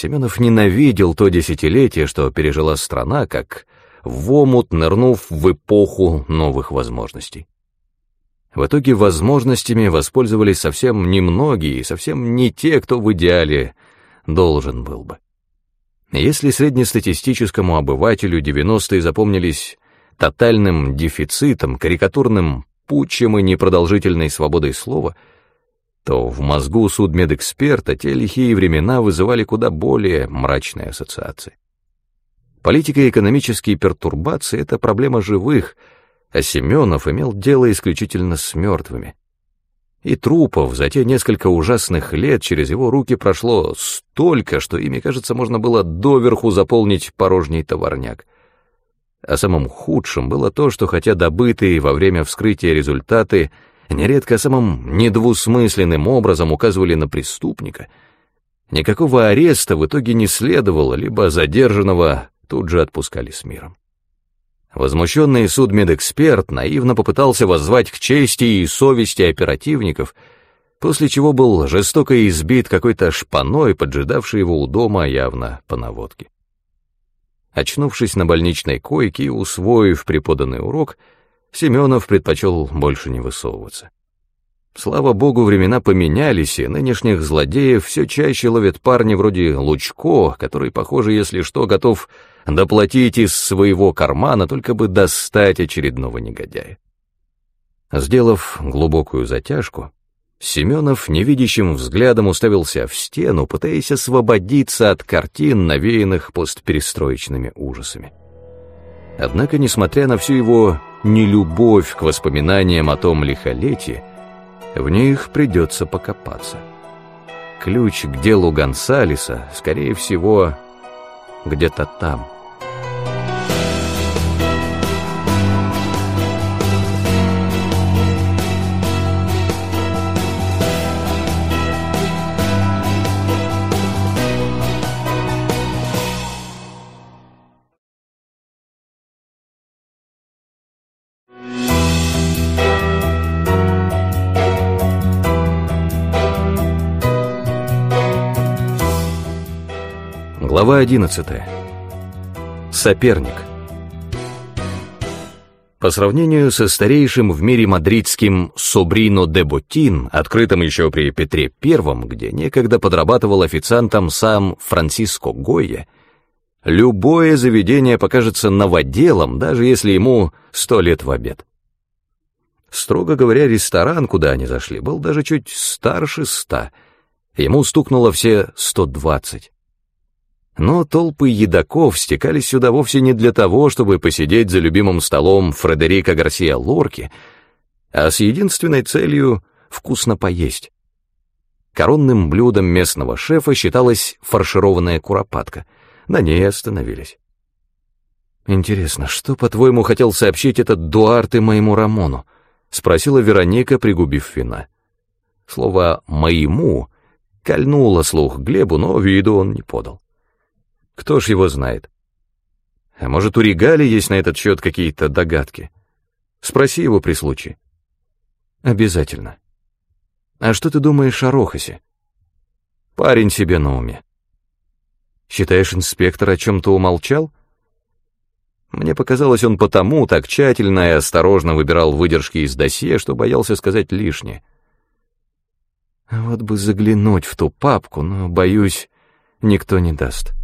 Семенов ненавидел то десятилетие, что пережила страна, как в омут нырнув в эпоху новых возможностей. В итоге возможностями воспользовались совсем немногие совсем не те, кто в идеале должен был бы. Если среднестатистическому обывателю 90-е запомнились тотальным дефицитом, карикатурным путчем и непродолжительной свободой слова, то в мозгу судмедэксперта те лихие времена вызывали куда более мрачные ассоциации. Политика и экономические пертурбации — это проблема живых, а Семенов имел дело исключительно с мертвыми. И трупов за те несколько ужасных лет через его руки прошло столько, что ими, кажется, можно было доверху заполнить порожний товарняк. А самым худшим было то, что хотя добытые во время вскрытия результаты нередко самым недвусмысленным образом указывали на преступника, никакого ареста в итоге не следовало, либо задержанного тут же отпускали с миром. Возмущенный судмедэксперт наивно попытался воззвать к чести и совести оперативников, после чего был жестоко избит какой-то шпаной, поджидавшей его у дома явно по наводке. Очнувшись на больничной койке и усвоив преподанный урок, Семенов предпочел больше не высовываться. Слава богу, времена поменялись, и нынешних злодеев все чаще ловят парни вроде Лучко, который, похоже, если что, готов доплатить из своего кармана, только бы достать очередного негодяя. Сделав глубокую затяжку, Семенов невидящим взглядом уставился в стену, пытаясь освободиться от картин, навеянных постперестроечными ужасами. Однако, несмотря на всю его нелюбовь к воспоминаниям о том лихолетии, в них придется покопаться. Ключ к делу Гонсалеса, скорее всего, где-то там — Глава 11. Соперник. По сравнению со старейшим в мире мадридским Собрино де Ботин, открытым еще при Петре I, где некогда подрабатывал официантом сам Франциско Гойя, любое заведение покажется новоделом, даже если ему сто лет в обед. Строго говоря, ресторан, куда они зашли, был даже чуть старше ста. Ему стукнуло все сто двадцать. Но толпы едоков стекались сюда вовсе не для того, чтобы посидеть за любимым столом Фредерика Гарсия Лорки, а с единственной целью вкусно поесть. Коронным блюдом местного шефа считалась фаршированная куропатка. На ней остановились. «Интересно, что, по-твоему, хотел сообщить этот Дуарте моему Рамону?» — спросила Вероника, пригубив вина. Слово «моему» кольнуло слух Глебу, но виду он не подал. Кто ж его знает? А может, у Регали есть на этот счет какие-то догадки? Спроси его при случае. Обязательно. А что ты думаешь о Рохасе? Парень себе на уме. Считаешь, инспектор о чем-то умолчал? Мне показалось, он потому так тщательно и осторожно выбирал выдержки из досье, что боялся сказать лишнее. Вот бы заглянуть в ту папку, но, боюсь, никто не даст.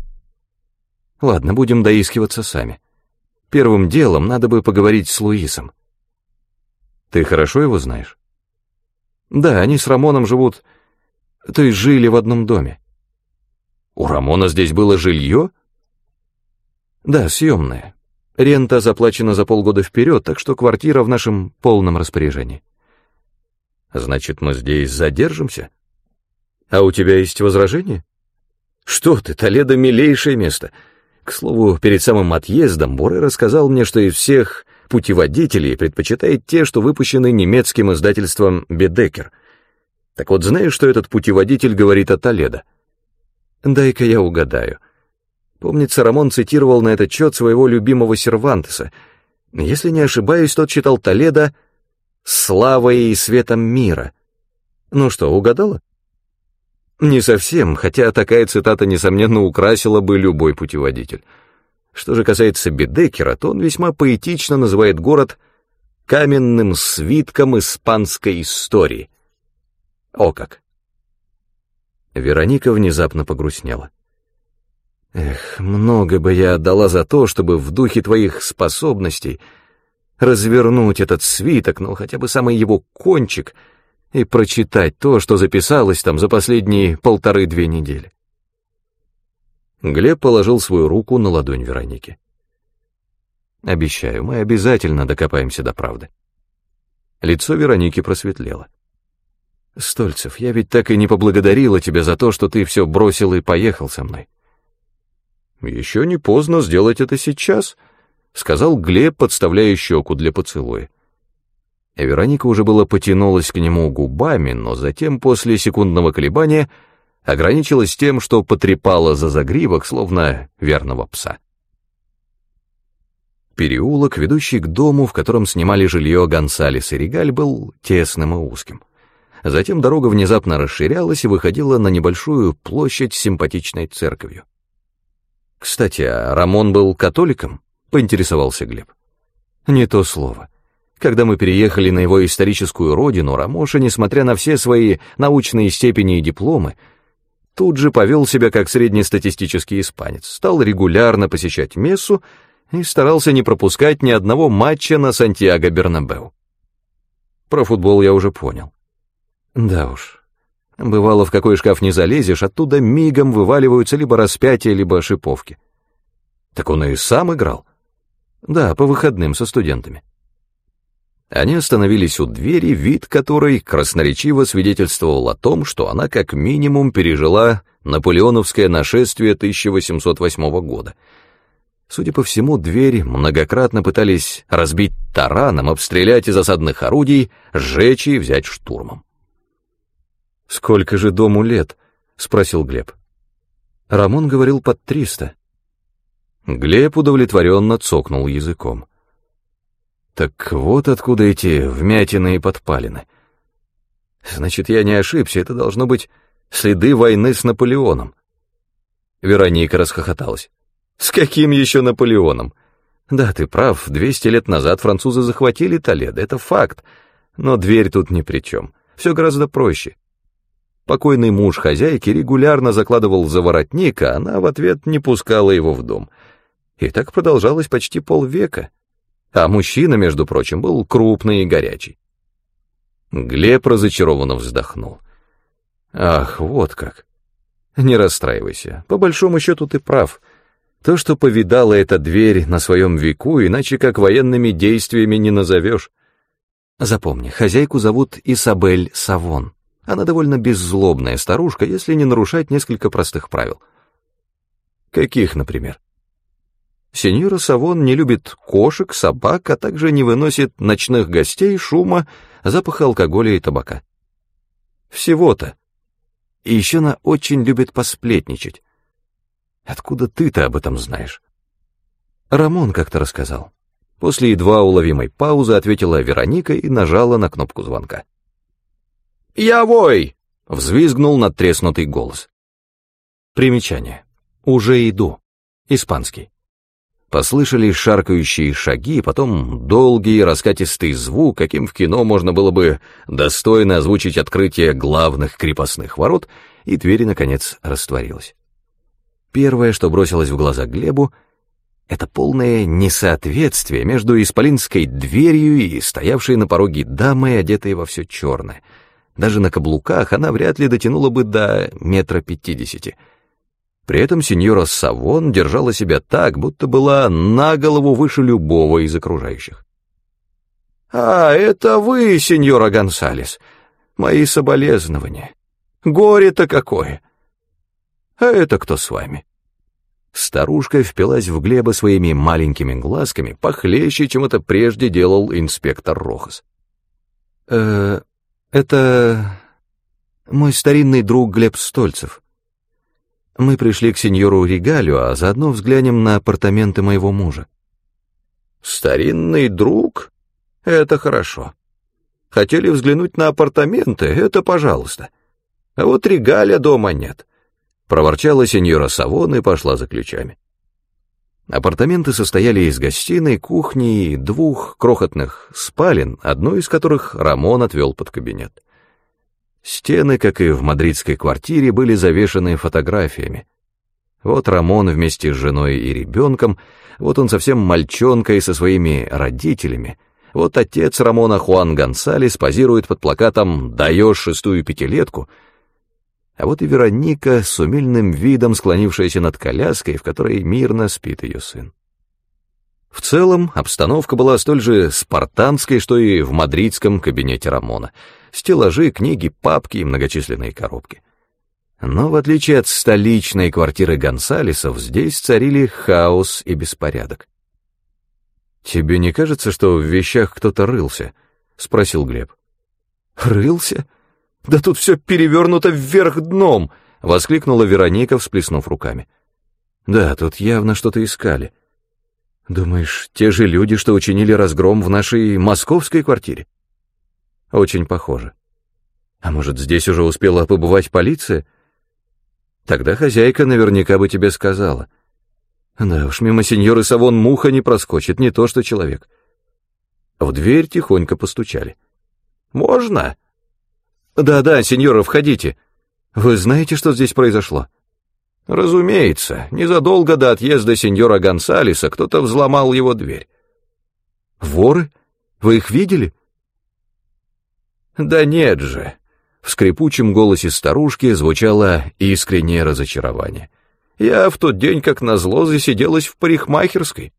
Ладно, будем доискиваться сами. Первым делом надо бы поговорить с Луисом. Ты хорошо его знаешь? Да, они с Рамоном живут... То есть жили в одном доме. У Рамона здесь было жилье? Да, съемное. Рента заплачена за полгода вперед, так что квартира в нашем полном распоряжении. Значит, мы здесь задержимся? А у тебя есть возражения? Что ты, Толедо — милейшее место — к слову, перед самым отъездом Буре рассказал мне, что из всех путеводителей предпочитает те, что выпущены немецким издательством «Бедекер». Так вот, знаешь, что этот путеводитель говорит о Толедо? Дай-ка я угадаю. Помнится, Рамон цитировал на этот счет своего любимого Сервантеса. Если не ошибаюсь, тот читал Толедо «Славой и светом мира». Ну что, угадала? Не совсем, хотя такая цитата, несомненно, украсила бы любой путеводитель. Что же касается Бедекера, то он весьма поэтично называет город каменным свитком испанской истории. О как! Вероника внезапно погрустнела. Эх, много бы я отдала за то, чтобы в духе твоих способностей развернуть этот свиток, ну хотя бы самый его кончик, и прочитать то, что записалось там за последние полторы-две недели. Глеб положил свою руку на ладонь Вероники. «Обещаю, мы обязательно докопаемся до правды». Лицо Вероники просветлело. «Стольцев, я ведь так и не поблагодарила тебя за то, что ты все бросил и поехал со мной». «Еще не поздно сделать это сейчас», — сказал Глеб, подставляя щеку для поцелуя. Вероника уже было потянулась к нему губами, но затем, после секундного колебания, ограничилась тем, что потрепала за загривок, словно верного пса. Переулок, ведущий к дому, в котором снимали жилье Гонсалес и Регаль, был тесным и узким. Затем дорога внезапно расширялась и выходила на небольшую площадь с симпатичной церковью. «Кстати, а Рамон был католиком?» — поинтересовался Глеб. «Не то слово. Когда мы переехали на его историческую родину, Рамоша, несмотря на все свои научные степени и дипломы, тут же повел себя как среднестатистический испанец, стал регулярно посещать мессу и старался не пропускать ни одного матча на Сантьяго-Бернабеу. Про футбол я уже понял. Да уж, Бывало, в какой шкаф не залезешь, оттуда мигом вываливаются либо распятия, либо шиповки. Так он и сам играл. Да, по выходным со студентами. Они остановились у двери, вид которой красноречиво свидетельствовал о том, что она как минимум пережила наполеоновское нашествие 1808 года. Судя по всему, дверь многократно пытались разбить тараном, обстрелять из осадных орудий, сжечь и взять штурмом. «Сколько же дому лет?» — спросил Глеб. Рамон говорил под триста. Глеб удовлетворенно цокнул языком. Так вот откуда эти вмятины и подпалины. Значит, я не ошибся, это должно быть следы войны с Наполеоном. Вероника расхохоталась. С каким еще Наполеоном? Да, ты прав, двести лет назад французы захватили Толедо, это факт. Но дверь тут ни при чем. Все гораздо проще. Покойный муж хозяйки регулярно закладывал за воротник, а она в ответ не пускала его в дом. И так продолжалось почти полвека. А мужчина, между прочим, был крупный и горячий. Глеб разочарованно вздохнул. «Ах, вот как! Не расстраивайся, по большому счету ты прав. То, что повидала эта дверь на своем веку, иначе как военными действиями не назовешь. Запомни, хозяйку зовут Исабель Савон. Она довольно беззлобная старушка, если не нарушать несколько простых правил. Каких, например? Сеньора Савон не любит кошек, собак, а также не выносит ночных гостей, шума, запаха алкоголя и табака. Всего-то. И еще она очень любит посплетничать. Откуда ты-то об этом знаешь? Рамон как-то рассказал. После едва уловимой паузы ответила Вероника и нажала на кнопку звонка. «Я вой!» — взвизгнул надтреснутый голос. Примечание. «Уже иду». Испанский. Послышались шаркающие шаги, потом долгий раскатистый звук, каким в кино можно было бы достойно озвучить открытие главных крепостных ворот, и дверь, наконец, растворилась. Первое, что бросилось в глаза Глебу, это полное несоответствие между исполинской дверью и стоявшей на пороге дамой, одетой во все черное — даже на каблуках она вряд ли дотянула бы до метра пятидесяти. При этом сеньора Савон держала себя так, будто была на голову выше любого из окружающих. «А, это вы, сеньора Гонсалес. Мои соболезнования. Горе-то какое! А это кто с вами?» Старушка впилась в Глеба своими маленькими глазками, похлеще, чем это прежде делал инспектор Рохас. «Э, это мой старинный друг Глеб Стольцев. Мы пришли к сеньору Регалю, а заодно взглянем на апартаменты моего мужа. Старинный друг? Это хорошо. Хотели взглянуть на апартаменты? Это пожалуйста. А вот регаля дома нет. Проворчала сеньора Савон и пошла за ключами. Апартаменты состояли из гостиной, кухни и двух крохотных спален, одну из которых Рамон отвел под кабинет. Стены, как и в мадридской квартире, были завешаны фотографиями. Вот Рамон вместе с женой и ребенком, вот он совсем мальчонкой со своими родителями, вот отец Рамона Хуан Гонсалес позирует под плакатом «Даешь шестую пятилетку», а вот и Вероника с умильным видом, склонившаяся над коляской, в которой мирно спит ее сын. В целом, обстановка была столь же спартанской, что и в мадридском кабинете Рамона. Стеллажи, книги, папки и многочисленные коробки. Но в отличие от столичной квартиры Гонсалесов, здесь царили хаос и беспорядок. «Тебе не кажется, что в вещах кто-то рылся?» — спросил Глеб. «Рылся?» «Да тут все перевернуто вверх дном!» — воскликнула Вероника, всплеснув руками. «Да, тут явно что-то искали. Думаешь, те же люди, что учинили разгром в нашей московской квартире?» «Очень похоже. А может, здесь уже успела побывать полиция?» «Тогда хозяйка наверняка бы тебе сказала». «Да уж, мимо сеньоры Савон муха не проскочит, не то что человек». В дверь тихонько постучали. «Можно?» «Да-да, сеньора, входите. Вы знаете, что здесь произошло?» «Разумеется, незадолго до отъезда сеньора Гонсалеса кто-то взломал его дверь». «Воры? Вы их видели?» «Да нет же!» В скрипучем голосе старушки звучало искреннее разочарование. «Я в тот день, как назло, засиделась в парикмахерской».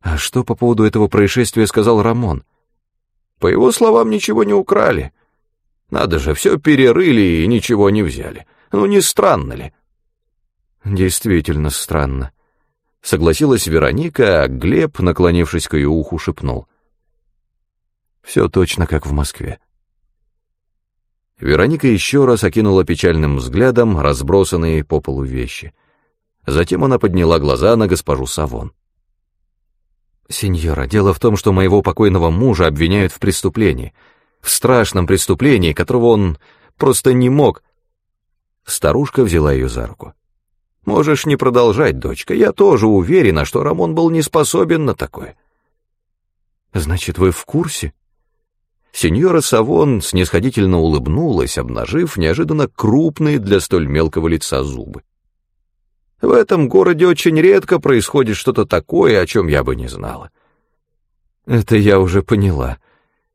«А что по поводу этого происшествия сказал Рамон?» «По его словам, ничего не украли. Надо же, все перерыли и ничего не взяли. Ну, не странно ли? Действительно странно. Согласилась Вероника, а Глеб, наклонившись к ее уху, шепнул. Все точно как в Москве. Вероника еще раз окинула печальным взглядом разбросанные по полу вещи. Затем она подняла глаза на госпожу Савон. «Сеньора, дело в том, что моего покойного мужа обвиняют в преступлении — в страшном преступлении, которого он просто не мог. Старушка взяла ее за руку. «Можешь не продолжать, дочка, я тоже уверена, что Рамон был не способен на такое». «Значит, вы в курсе?» Сеньора Савон снисходительно улыбнулась, обнажив неожиданно крупные для столь мелкого лица зубы. «В этом городе очень редко происходит что-то такое, о чем я бы не знала». «Это я уже поняла»,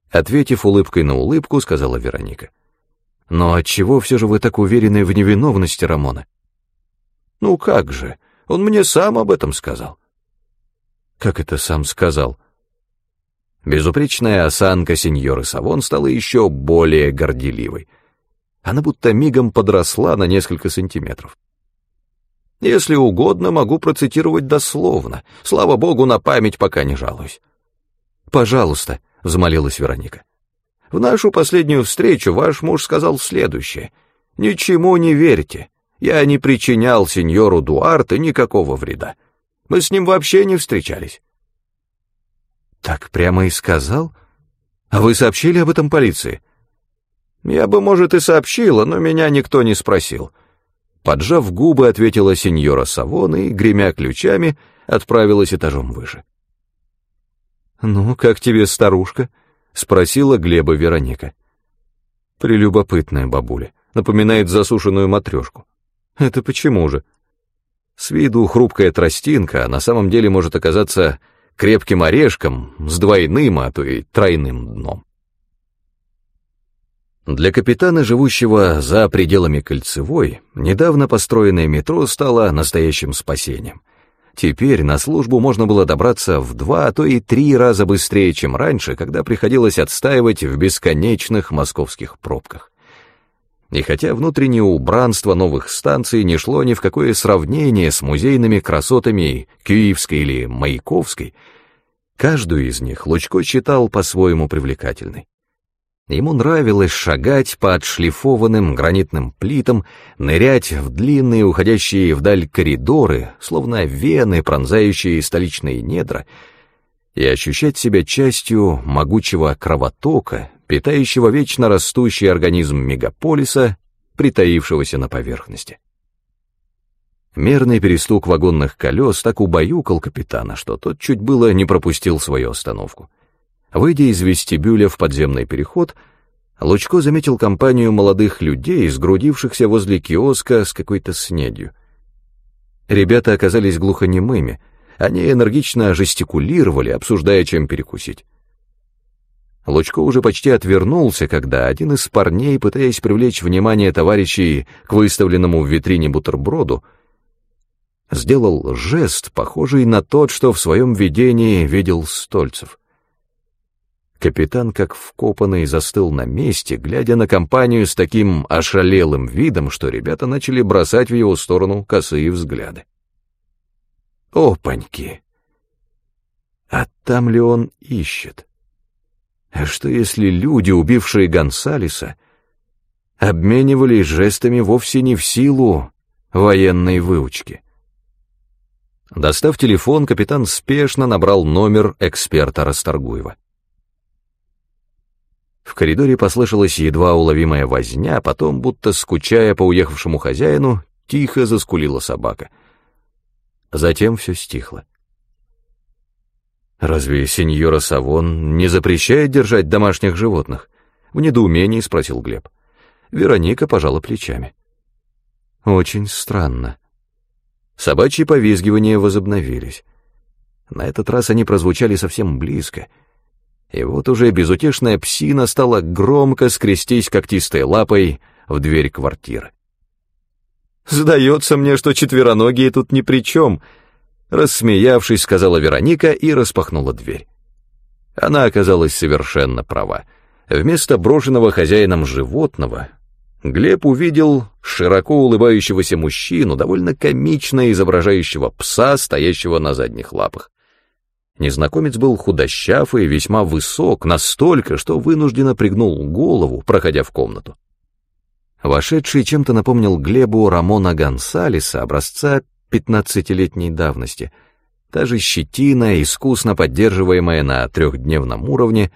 Ответив улыбкой на улыбку, сказала Вероника. «Но отчего все же вы так уверены в невиновности Рамона?» «Ну как же, он мне сам об этом сказал». «Как это сам сказал?» Безупречная осанка сеньоры Савон стала еще более горделивой. Она будто мигом подросла на несколько сантиметров. Если угодно, могу процитировать дословно. Слава богу, на память пока не жалуюсь. «Пожалуйста», — взмолилась Вероника. «В нашу последнюю встречу ваш муж сказал следующее. Ничему не верьте. Я не причинял сеньору Дуарте никакого вреда. Мы с ним вообще не встречались». «Так прямо и сказал? А вы сообщили об этом полиции?» «Я бы, может, и сообщила, но меня никто не спросил». Поджав губы, ответила сеньора Савон и, гремя ключами, отправилась этажом выше. «Ну, как тебе старушка?» — спросила Глеба Вероника. «Прелюбопытная бабуля, напоминает засушенную матрешку. Это почему же?» С виду хрупкая тростинка, а на самом деле может оказаться крепким орешком с двойным, а то и тройным дном. Для капитана, живущего за пределами Кольцевой, недавно построенное метро стало настоящим спасением. Теперь на службу можно было добраться в два, а то и три раза быстрее, чем раньше, когда приходилось отстаивать в бесконечных московских пробках. И хотя внутреннее убранство новых станций не шло ни в какое сравнение с музейными красотами Киевской или Маяковской, каждую из них Лучко считал по-своему привлекательной. Ему нравилось шагать по отшлифованным гранитным плитам, нырять в длинные, уходящие вдаль коридоры, словно вены, пронзающие столичные недра, и ощущать себя частью могучего кровотока, питающего вечно растущий организм мегаполиса притаившегося на поверхности. Мерный перестук вагонных колес так убаюкал капитана, что тот чуть было не пропустил свою остановку. Выйдя из вестибюля в подземный переход, Лучко заметил компанию молодых людей, сгрудившихся возле киоска с какой-то снедью. Ребята оказались глухонемыми, они энергично жестикулировали, обсуждая, чем перекусить. Лучко уже почти отвернулся, когда один из парней, пытаясь привлечь внимание товарищей к выставленному в витрине бутерброду, сделал жест, похожий на тот, что в своем видении видел Стольцев. Капитан, как вкопанный, застыл на месте, глядя на компанию с таким ошалелым видом, что ребята начали бросать в его сторону косые взгляды. Опаньки! А там ли он ищет? А что если люди, убившие Гонсалеса, обменивались жестами вовсе не в силу военной выучки? Достав телефон, капитан спешно набрал номер эксперта Расторгуева. В коридоре послышалась едва уловимая возня, а потом, будто скучая по уехавшему хозяину, тихо заскулила собака. Затем все стихло. «Разве сеньора Савон не запрещает держать домашних животных?» — в недоумении спросил Глеб. Вероника пожала плечами. «Очень странно». Собачьи повизгивания возобновились. На этот раз они прозвучали совсем близко. И вот уже безутешная псина стала громко скрестись когтистой лапой в дверь квартиры. «Сдается мне, что четвероногие тут ни при чем», Рассмеявшись, сказала Вероника и распахнула дверь. Она оказалась совершенно права. Вместо брошенного хозяином животного Глеб увидел широко улыбающегося мужчину, довольно комично изображающего пса, стоящего на задних лапах. Незнакомец был худощав и весьма высок, настолько, что вынужденно пригнул голову, проходя в комнату. Вошедший чем-то напомнил Глебу Рамона Гонсалеса, образца пятнадцатилетней давности. Та же щетина, искусно поддерживаемая на трехдневном уровне,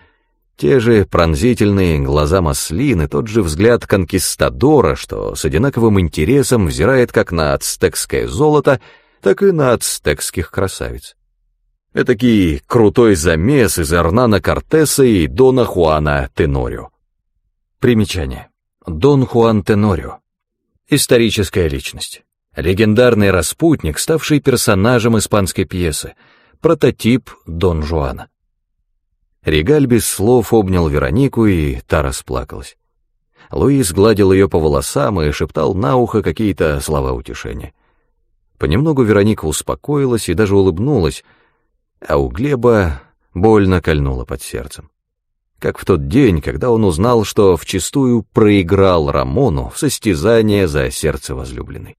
те же пронзительные глаза маслины, тот же взгляд конкистадора, что с одинаковым интересом взирает как на ацтекское золото, так и на ацтекских красавиц. Этакий крутой замес из Эрнана Кортеса и Дона Хуана Тенорио. Примечание. Дон Хуан Тенорио. Историческая личность. Легендарный распутник, ставший персонажем испанской пьесы, прототип Дон Жуана. Регаль без слов обнял Веронику, и та расплакалась. Луис гладил ее по волосам и шептал на ухо какие-то слова утешения. Понемногу Вероника успокоилась и даже улыбнулась, а у Глеба больно кольнуло под сердцем. Как в тот день, когда он узнал, что вчистую проиграл Рамону в состязание за сердце возлюбленной.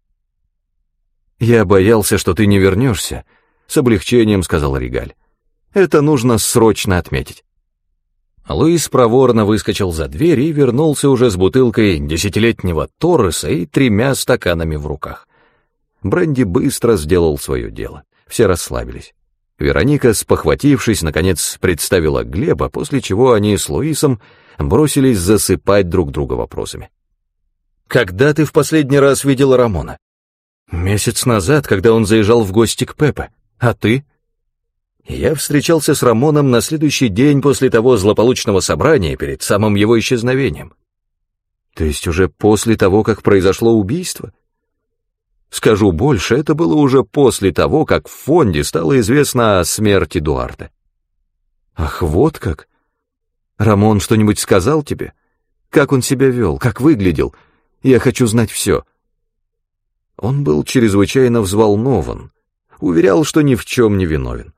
«Я боялся, что ты не вернешься», — с облегчением сказал Регаль. «Это нужно срочно отметить». Луис проворно выскочил за дверь и вернулся уже с бутылкой десятилетнего Торреса и тремя стаканами в руках. Бренди быстро сделал свое дело. Все расслабились. Вероника, спохватившись, наконец представила Глеба, после чего они с Луисом бросились засыпать друг друга вопросами. «Когда ты в последний раз видела Рамона?» Месяц назад, когда он заезжал в гости к Пепе. А ты? Я встречался с Рамоном на следующий день после того злополучного собрания перед самым его исчезновением. То есть уже после того, как произошло убийство? Скажу больше, это было уже после того, как в фонде стало известно о смерти Дуарта. Ах, вот как! Рамон что-нибудь сказал тебе? Как он себя вел, как выглядел? Я хочу знать все. Он был чрезвычайно взволнован, уверял, что ни в чем не виновен.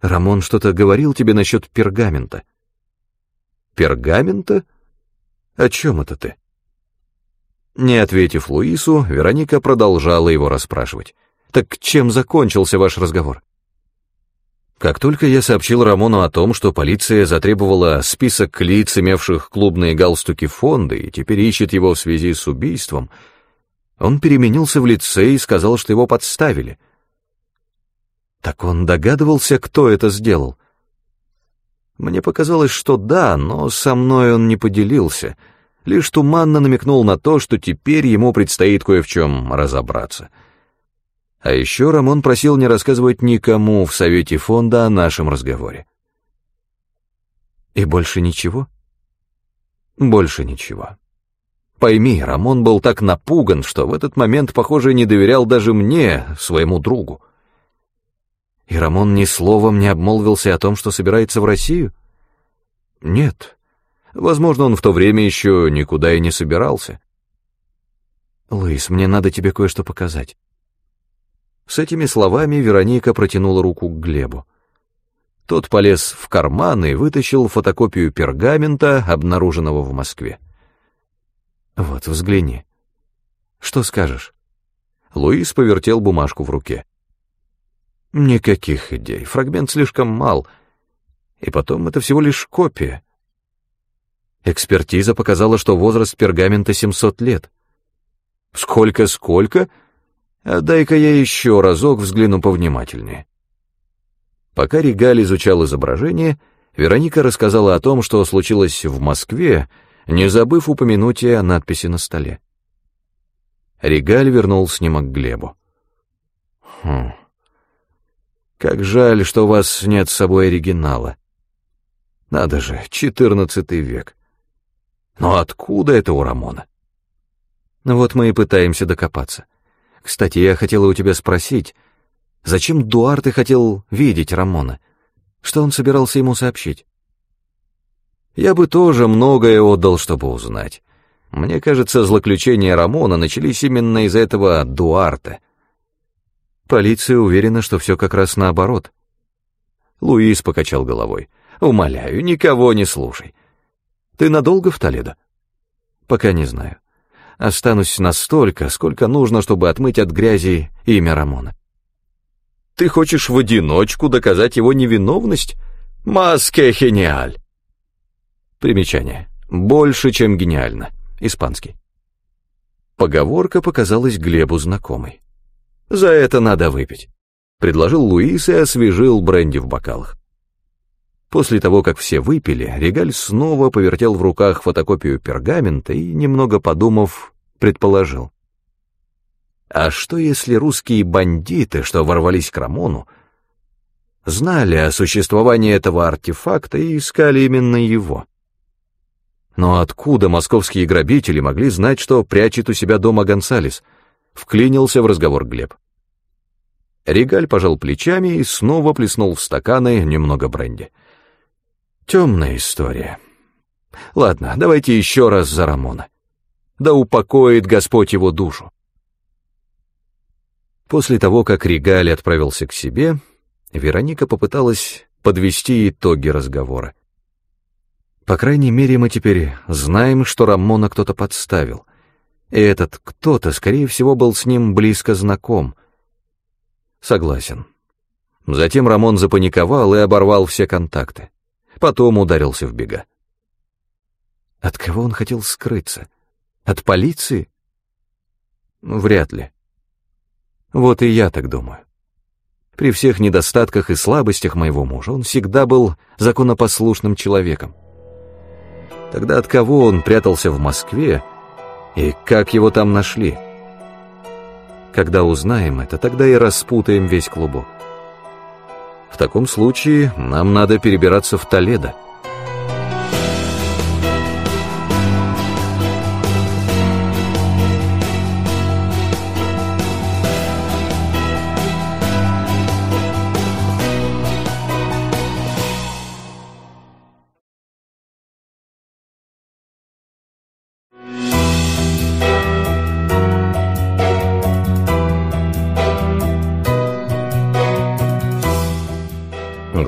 «Рамон что-то говорил тебе насчет пергамента». «Пергамента? О чем это ты?» Не ответив Луису, Вероника продолжала его расспрашивать. «Так чем закончился ваш разговор?» Как только я сообщил Рамону о том, что полиция затребовала список лиц, имевших клубные галстуки фонда, и теперь ищет его в связи с убийством, он переменился в лице и сказал, что его подставили. Так он догадывался, кто это сделал. Мне показалось, что да, но со мной он не поделился. Лишь туманно намекнул на то, что теперь ему предстоит кое в чем разобраться. А еще Рамон просил не рассказывать никому в совете фонда о нашем разговоре. И больше ничего? Больше ничего. Пойми, Рамон был так напуган, что в этот момент, похоже, не доверял даже мне, своему другу. И Рамон ни словом не обмолвился о том, что собирается в Россию? Нет. Возможно, он в то время еще никуда и не собирался. «Луис, мне надо тебе кое-что показать». С этими словами Вероника протянула руку к Глебу. Тот полез в карман и вытащил фотокопию пергамента, обнаруженного в Москве. «Вот, взгляни. Что скажешь?» Луис повертел бумажку в руке. «Никаких идей. Фрагмент слишком мал. И потом, это всего лишь копия. Экспертиза показала, что возраст пергамента 700 лет. Сколько-сколько? А дай-ка я еще разок взгляну повнимательнее». Пока Регаль изучал изображение, Вероника рассказала о том, что случилось в Москве, не забыв упомянуть и о надписи на столе. Регаль вернул снимок Глебу. «Хм. Как жаль, что у вас нет с собой оригинала. Надо же, четырнадцатый век. Но откуда это у Рамона? Ну вот мы и пытаемся докопаться. Кстати, я хотела у тебя спросить, Зачем Дуарте хотел видеть Рамона? Что он собирался ему сообщить? Я бы тоже многое отдал, чтобы узнать. Мне кажется, злоключения Рамона начались именно из этого Дуарте. Полиция уверена, что все как раз наоборот. Луис покачал головой. «Умоляю, никого не слушай. Ты надолго в Толедо?» «Пока не знаю. Останусь настолько, сколько нужно, чтобы отмыть от грязи имя Рамона». Ты хочешь в одиночку доказать его невиновность? Маске гениаль. Примечание. Больше, чем гениально. Испанский. Поговорка показалась Глебу знакомой. «За это надо выпить», — предложил Луис и освежил бренди в бокалах. После того, как все выпили, Регаль снова повертел в руках фотокопию пергамента и, немного подумав, предположил. А что если русские бандиты, что ворвались к Рамону, знали о существовании этого артефакта и искали именно его? Но откуда московские грабители могли знать, что прячет у себя дома Гонсалес? Вклинился в разговор Глеб. Регаль пожал плечами и снова плеснул в стаканы немного бренди. Темная история. Ладно, давайте еще раз за Рамона. Да упокоит Господь его душу. После того, как Регаль отправился к себе, Вероника попыталась подвести итоги разговора. По крайней мере, мы теперь знаем, что Рамона кто-то подставил. И этот кто-то, скорее всего, был с ним близко знаком. Согласен. Затем Рамон запаниковал и оборвал все контакты. Потом ударился в бега. От кого он хотел скрыться? От полиции? Вряд ли. Вот и я так думаю. При всех недостатках и слабостях моего мужа он всегда был законопослушным человеком. Тогда от кого он прятался в Москве и как его там нашли? Когда узнаем это, тогда и распутаем весь клубок. В таком случае нам надо перебираться в Толедо.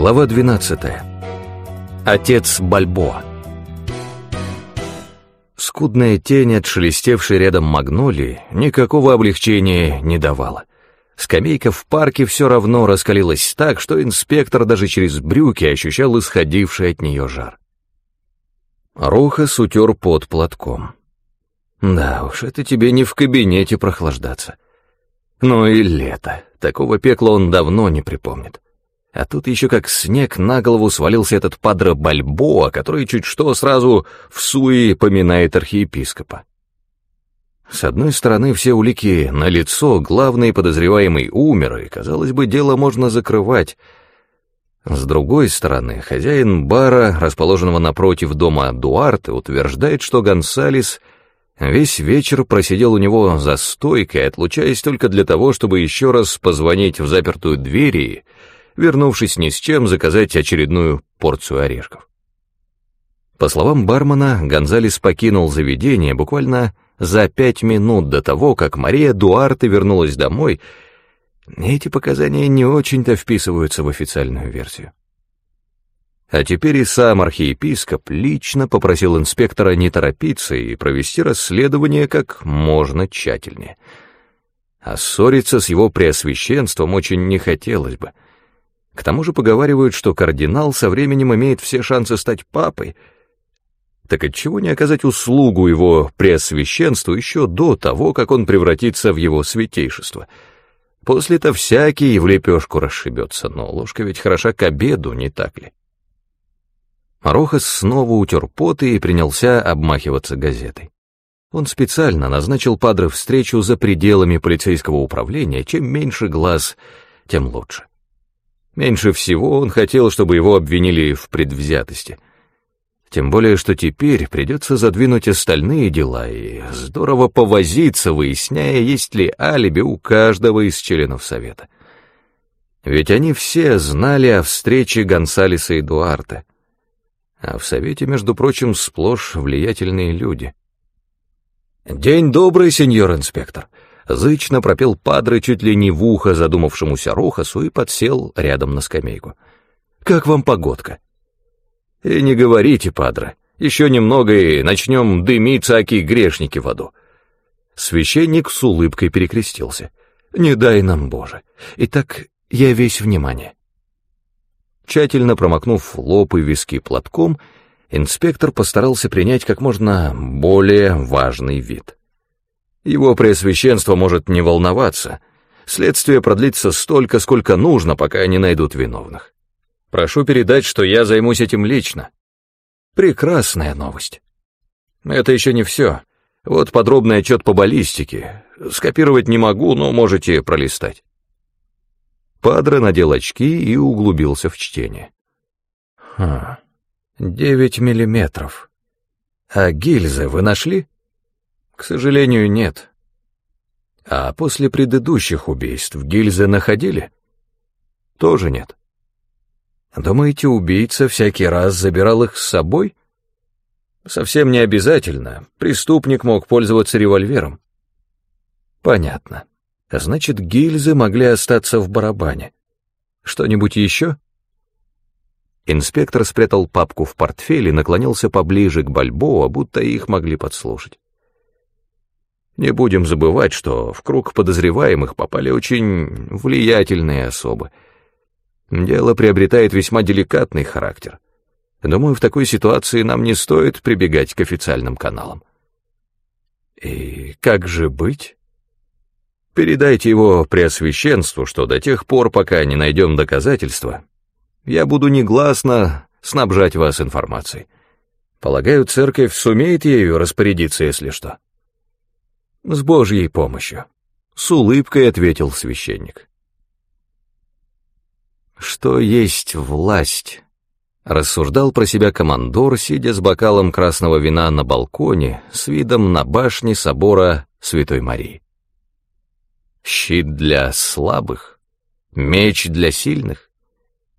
Глава 12. Отец Бальбоа. Скудная тень от шелестевшей рядом магнолии никакого облегчения не давала. Скамейка в парке все равно раскалилась так, что инспектор даже через брюки ощущал исходивший от нее жар. Рохас утер под платком. Да уж, это тебе не в кабинете прохлаждаться. Ну и лето. Такого пекла он давно не припомнит. А тут еще как снег на голову свалился этот падре Бальбоа, который чуть что сразу в суе поминает архиепископа. С одной стороны, все улики на лицо, главный подозреваемый умер, и, казалось бы, дело можно закрывать. С другой стороны, хозяин бара, расположенного напротив дома Дуарте, утверждает, что Гонсалес весь вечер просидел у него за стойкой, отлучаясь только для того, чтобы еще раз позвонить в запертую дверь и, вернувшись ни с чем, заказать очередную порцию орешков. По словам бармена, Гонзалес покинул заведение буквально за пять минут до того, как Мария Дуарте вернулась домой, эти показания не очень-то вписываются в официальную версию. А теперь и сам архиепископ лично попросил инспектора не торопиться и провести расследование как можно тщательнее. А ссориться с его преосвященством очень не хотелось бы. К тому же поговаривают, что кардинал со временем имеет все шансы стать папой — так отчего не оказать услугу его преосвященству еще до того, как он превратится в его святейшество? После-то всякий в лепешку расшибется, но ложка ведь хороша к обеду, не так ли? Рохас снова утер поты и принялся обмахиваться газетой. Он специально назначил Падре встречу за пределами полицейского управления, чем меньше глаз, тем лучше. Меньше всего он хотел, чтобы его обвинили в предвзятости — тем более, что теперь придется задвинуть остальные дела и здорово повозиться, выясняя, есть ли алиби у каждого из членов Совета. Ведь они все знали о встрече Гонсалеса и Дуарта. А в Совете, между прочим, сплошь влиятельные люди. «День добрый, сеньор инспектор!» Зычно пропел Падре чуть ли не в ухо задумавшемуся Рохасу и подсел рядом на скамейку. «Как вам погодка?» И не говорите, падре, еще немного и начнем дымиться аки грешники в аду. Священник с улыбкой перекрестился. Не дай нам, Боже. Итак, я весь внимание. Тщательно промокнув лоб и виски платком, инспектор постарался принять как можно более важный вид. Его преосвященство может не волноваться. Следствие продлится столько, сколько нужно, пока они найдут виновных. Прошу передать, что я займусь этим лично. Прекрасная новость. Это еще не все. Вот подробный отчет по баллистике. Скопировать не могу, но можете пролистать. Падре надел очки и углубился в чтение. Ха, девять миллиметров. А гильзы вы нашли? К сожалению, нет. А после предыдущих убийств гильзы находили? Тоже нет. Думаете, убийца всякий раз забирал их с собой? Совсем не обязательно. Преступник мог пользоваться револьвером. Понятно. Значит, гильзы могли остаться в барабане. Что-нибудь еще? Инспектор спрятал папку в портфель и наклонился поближе к Бальбоа, будто их могли подслушать. Не будем забывать, что в круг подозреваемых попали очень влиятельные особы — Дело приобретает весьма деликатный характер. Думаю, в такой ситуации нам не стоит прибегать к официальным каналам. И как же быть? Передайте его преосвященству, что до тех пор, пока не найдем доказательства, я буду негласно снабжать вас информацией. Полагаю, церковь сумеет ею распорядиться, если что. С Божьей помощью. С улыбкой ответил священник. Что есть власть? Рассуждал про себя командор, сидя с бокалом красного вина на балконе с видом на башне собора Святой Марии. Щит для слабых, меч для сильных,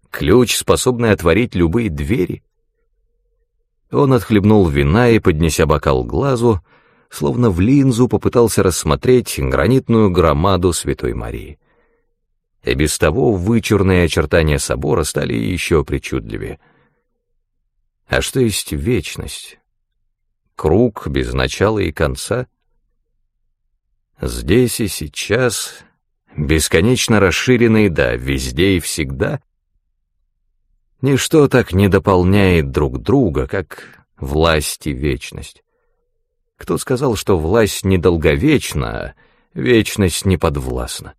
ключ, способный отворить любые двери. Он отхлебнул вина и, поднеся бокал к глазу, словно в линзу попытался рассмотреть гранитную громаду Святой Марии и без того вычурные очертания собора стали еще причудливее. А что есть вечность? Круг без начала и конца? Здесь и сейчас, бесконечно расширенный, да, везде и всегда. Ничто так не дополняет друг друга, как власть и вечность. Кто сказал, что власть недолговечна, а вечность неподвластна?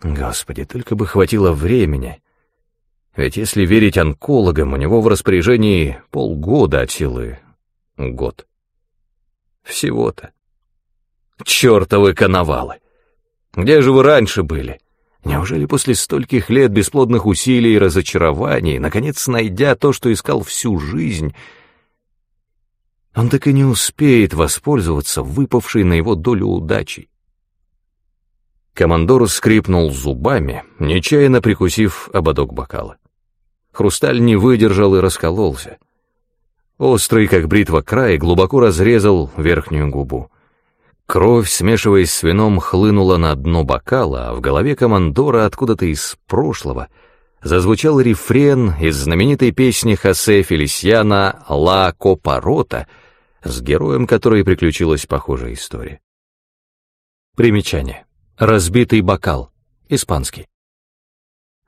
Господи, только бы хватило времени, Ведь если верить онкологам, у него в распоряжении полгода от силы. Год. Всего-то. Чёртовы коновалы! Где же вы раньше были? Неужели после стольких лет бесплодных усилий и разочарований, наконец найдя то, что искал всю жизнь, он так и не успеет воспользоваться выпавшей на его долю удачей? Командор скрипнул зубами, нечаянно прикусив ободок бокала. Хрусталь не выдержал и раскололся. Острый, как бритва, край глубоко разрезал верхнюю губу. Кровь, смешиваясь с вином, хлынула на дно бокала, а в голове командора откуда-то из прошлого зазвучал рефрен из знаменитой песни Хосе Фелисьяна «Ла Копарота», с героем которой приключилась похожая история. Примечание. Разбитый бокал. Испанский.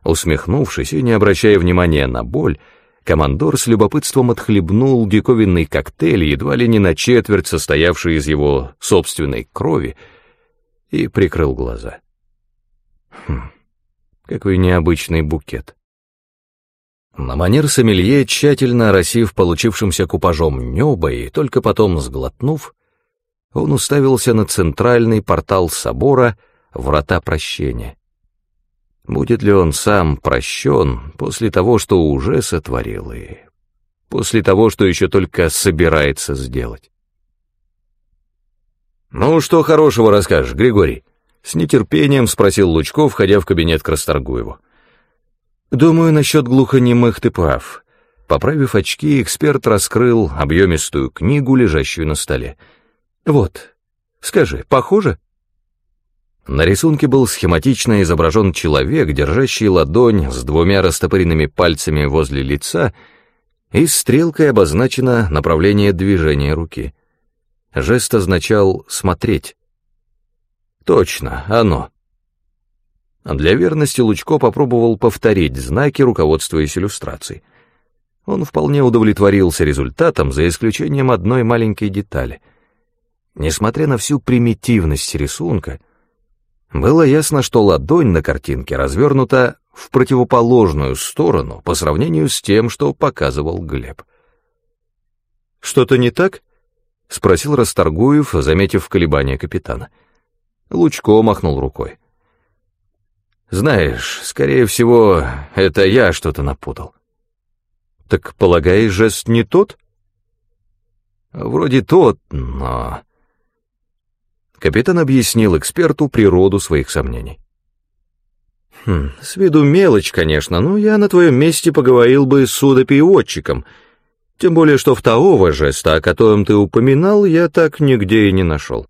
Усмехнувшись и не обращая внимания на боль, командор с любопытством отхлебнул диковинный коктейль, едва ли не на четверть состоявший из его собственной крови, и прикрыл глаза. Хм, какой необычный букет. На манер сомелье, тщательно оросив получившимся купажом неба и только потом сглотнув, он уставился на центральный портал собора — врата прощения. Будет ли он сам прощен после того, что уже сотворил, и после того, что еще только собирается сделать? «Ну, что хорошего расскажешь, Григорий?» — с нетерпением спросил Лучков, входя в кабинет к Расторгуеву. «Думаю, насчет глухонемых ты прав». Поправив очки, эксперт раскрыл объемистую книгу, лежащую на столе. «Вот, скажи, похоже?» На рисунке был схематично изображен человек, держащий ладонь с двумя растопыренными пальцами возле лица, и стрелкой обозначено направление движения руки. Жест означал «смотреть». Точно, оно. Для верности Лучко попробовал повторить знаки, руководствуясь иллюстрацией. Он вполне удовлетворился результатом, за исключением одной маленькой детали. Несмотря на всю примитивность рисунка, было ясно, что ладонь на картинке развернута в противоположную сторону по сравнению с тем, что показывал Глеб. «Что-то не так?» — спросил Расторгуев, заметив колебания капитана. Лучко махнул рукой. «Знаешь, скорее всего, это я что-то напутал». «Так, полагаешь, жест не тот?» «Вроде тот, но...» Капитан объяснил эксперту природу своих сомнений. «Хм, с виду мелочь, конечно, но я на твоем месте поговорил бы с судопереводчиком, тем более что второго жеста, о котором ты упоминал, я так нигде и не нашел».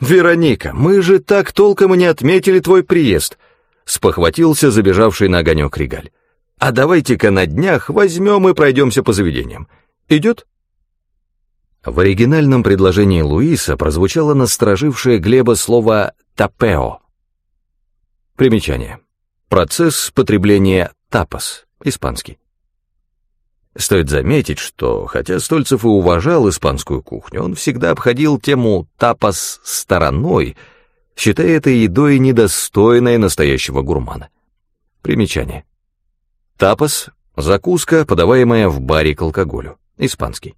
«Вероника, мы же так толком и не отметили твой приезд», — спохватился забежавший на огонек Регаль. «А давайте-ка на днях возьмем и пройдемся по заведениям. Идет?» В оригинальном предложении Луиса прозвучало насторожившее Глеба слово «тапео». Примечание. Процесс потребления тапос, испанский. Стоит заметить, что, хотя Стольцев и уважал испанскую кухню, он всегда обходил тему тапос стороной, считая этой едой недостойной настоящего гурмана. Примечание. Тапос — закуска, подаваемая в баре к алкоголю, испанский.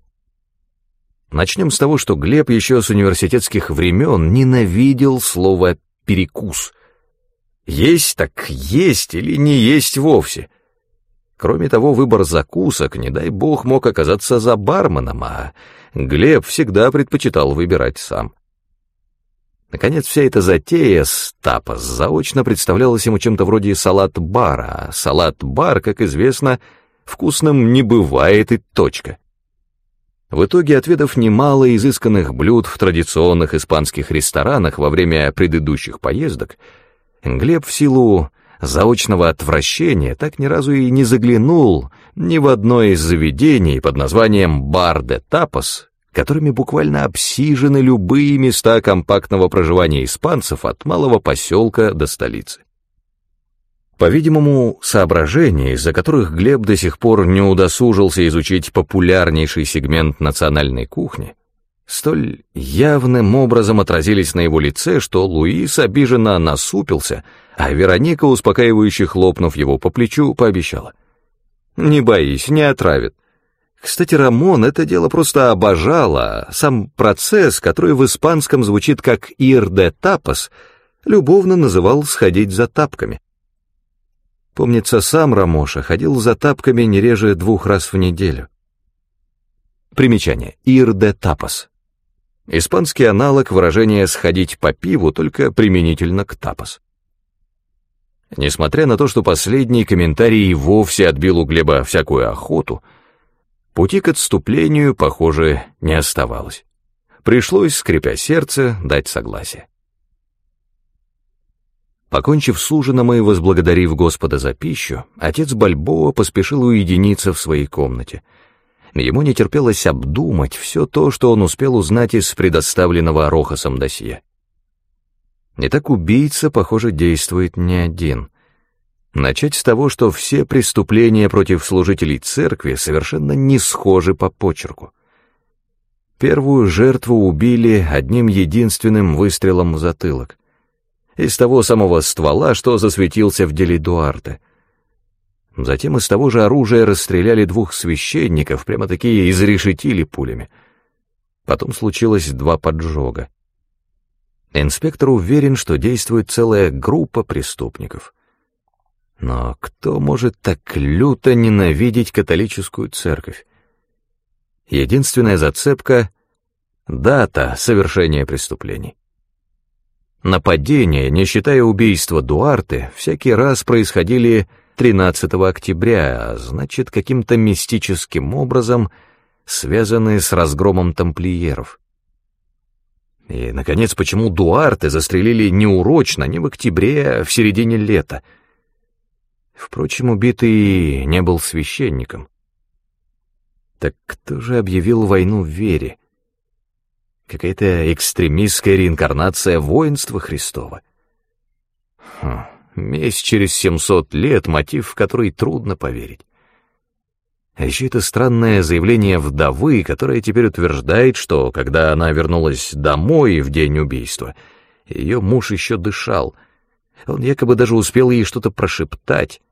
Начнем с того, что Глеб еще с университетских времен ненавидел слово «перекус». Есть так есть или не есть вовсе. Кроме того, выбор закусок, не дай бог, мог оказаться за барменом, а Глеб всегда предпочитал выбирать сам. Наконец, вся эта затея с тапос заочно представлялась ему чем-то вроде салат-бара, а салат-бар, как известно, вкусным не бывает и точка. В итоге, отведав немало изысканных блюд в традиционных испанских ресторанах во время предыдущих поездок, Глеб в силу заочного отвращения так ни разу и не заглянул ни в одно из заведений под названием «Бар де Тапос», которыми буквально обсижены любые места компактного проживания испанцев от малого поселка до столицы. По-видимому, соображения, из-за которых Глеб до сих пор не удосужился изучить популярнейший сегмент национальной кухни, столь явным образом отразились на его лице, что Луис обиженно насупился, а Вероника, успокаивающе хлопнув его по плечу, пообещала. «Не боись, не отравит. Кстати, Рамон это дело просто обожал, а сам процесс, который в испанском звучит как «ир де тапас», любовно называл «сходить за тапками». Помнится, сам Рамоша ходил за тапками не реже двух раз в неделю. Примечание. «Ир де тапас». Испанский аналог выражения «сходить по пиву» только применительно к тапас. Несмотря на то, что последний комментарий вовсе отбил у Глеба всякую охоту, Пути к отступлению, похоже, не оставалось. Пришлось, скрипя сердце, дать согласие. Покончив с ужином и возблагодарив Господа за пищу, отец Бальбоа поспешил уединиться в своей комнате. Ему не терпелось обдумать все то, что он успел узнать из предоставленного Рохасом досье. Не так убийца, похоже, действует не один. Начать с того, что все преступления против служителей церкви совершенно не схожи по почерку. Первую жертву убили одним единственным выстрелом в затылок. Из того самого ствола, что засветился в деле Дуарте. Затем из того же оружия расстреляли двух священников, прямо такие изрешетили пулями. Потом случилось два поджога. Инспектор уверен, что действует целая группа преступников — но кто может так люто ненавидеть католическую церковь? Единственная зацепка — дата совершения преступлений. Нападения, не считая убийства Дуарте, всякий раз происходили 13 октября, а значит, каким-то мистическим образом связаны с разгромом тамплиеров. И, наконец, почему Дуарте застрелили не урочно, не в октябре, а в середине лета — Впрочем, убитый не был священником. Так кто же объявил войну в вере? Какая-то экстремистская реинкарнация воинства Христова. Хм, месть через семьсот лет, мотив в который трудно поверить. А еще это странное заявление вдовы, которая теперь утверждает, что, когда она вернулась домой в день убийства, ее муж еще дышал. Он якобы даже успел ей что-то прошептать.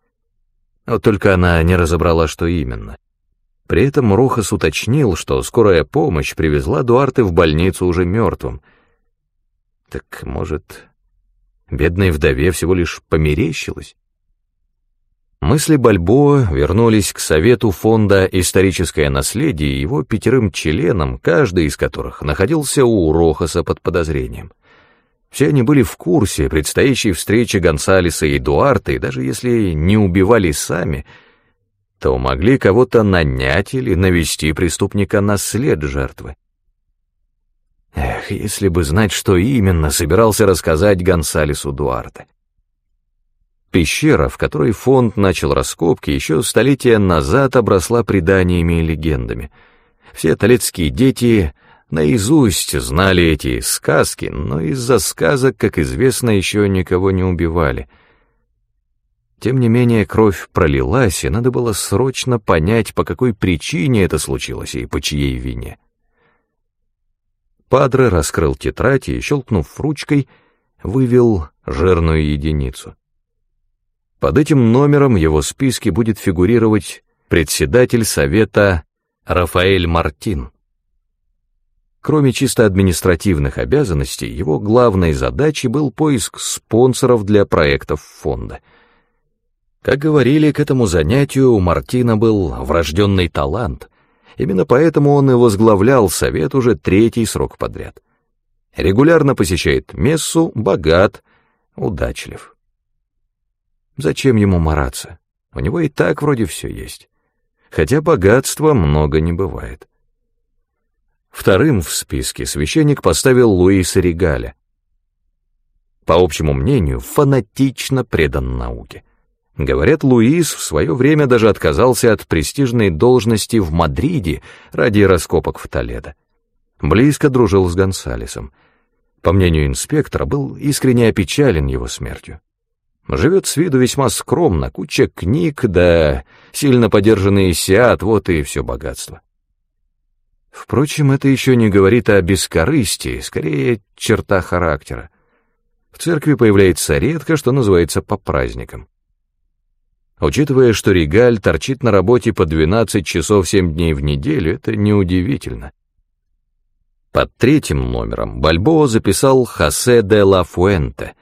Вот только она не разобрала, что именно. При этом Рохас уточнил, что скорая помощь привезла Дуарте в больницу уже мертвым. Так, может, бедной вдове всего лишь померещилось? Мысли Бальбоа вернулись к совету фонда «Историческое наследие» и его пятерым членам, каждый из которых находился у Рохаса под подозрением. Все они были в курсе предстоящей встречи Гонсалеса и Эдуарда, и даже если не убивали сами, то могли кого-то нанять или навести преступника на след жертвы. Эх, если бы знать, что именно собирался рассказать Гонсалесу Дуарте. Пещера, в которой фонд начал раскопки, еще столетия назад обросла преданиями и легендами. Все талецкие дети наизусть знали эти сказки, но из-за сказок, как известно, еще никого не убивали. Тем не менее, кровь пролилась, и надо было срочно понять, по какой причине это случилось и по чьей вине. Падре раскрыл тетрадь и, щелкнув ручкой, вывел жирную единицу. Под этим номером его списке будет фигурировать председатель совета Рафаэль Мартин. Кроме чисто административных обязанностей, его главной задачей был поиск спонсоров для проектов фонда. Как говорили, к этому занятию у Мартина был врожденный талант. Именно поэтому он и возглавлял совет уже третий срок подряд. Регулярно посещает мессу, богат, удачлив. Зачем ему мараться? У него и так вроде все есть. Хотя богатства много не бывает. Вторым в списке священник поставил Луиса Регаля. По общему мнению, фанатично предан науке. Говорят, Луис в свое время даже отказался от престижной должности в Мадриде ради раскопок в Толедо. Близко дружил с Гонсалесом. По мнению инспектора, был искренне опечален его смертью. Живет с виду весьма скромно, куча книг, да сильно подержанный сиат, вот и все богатство. Впрочем, это еще не говорит о бескорыстии, скорее черта характера. В церкви появляется редко, что называется по праздникам. Учитывая, что Регаль торчит на работе по 12 часов 7 дней в неделю, это неудивительно. Под третьим номером Бальбоа записал Хосе де ла Фуэнте,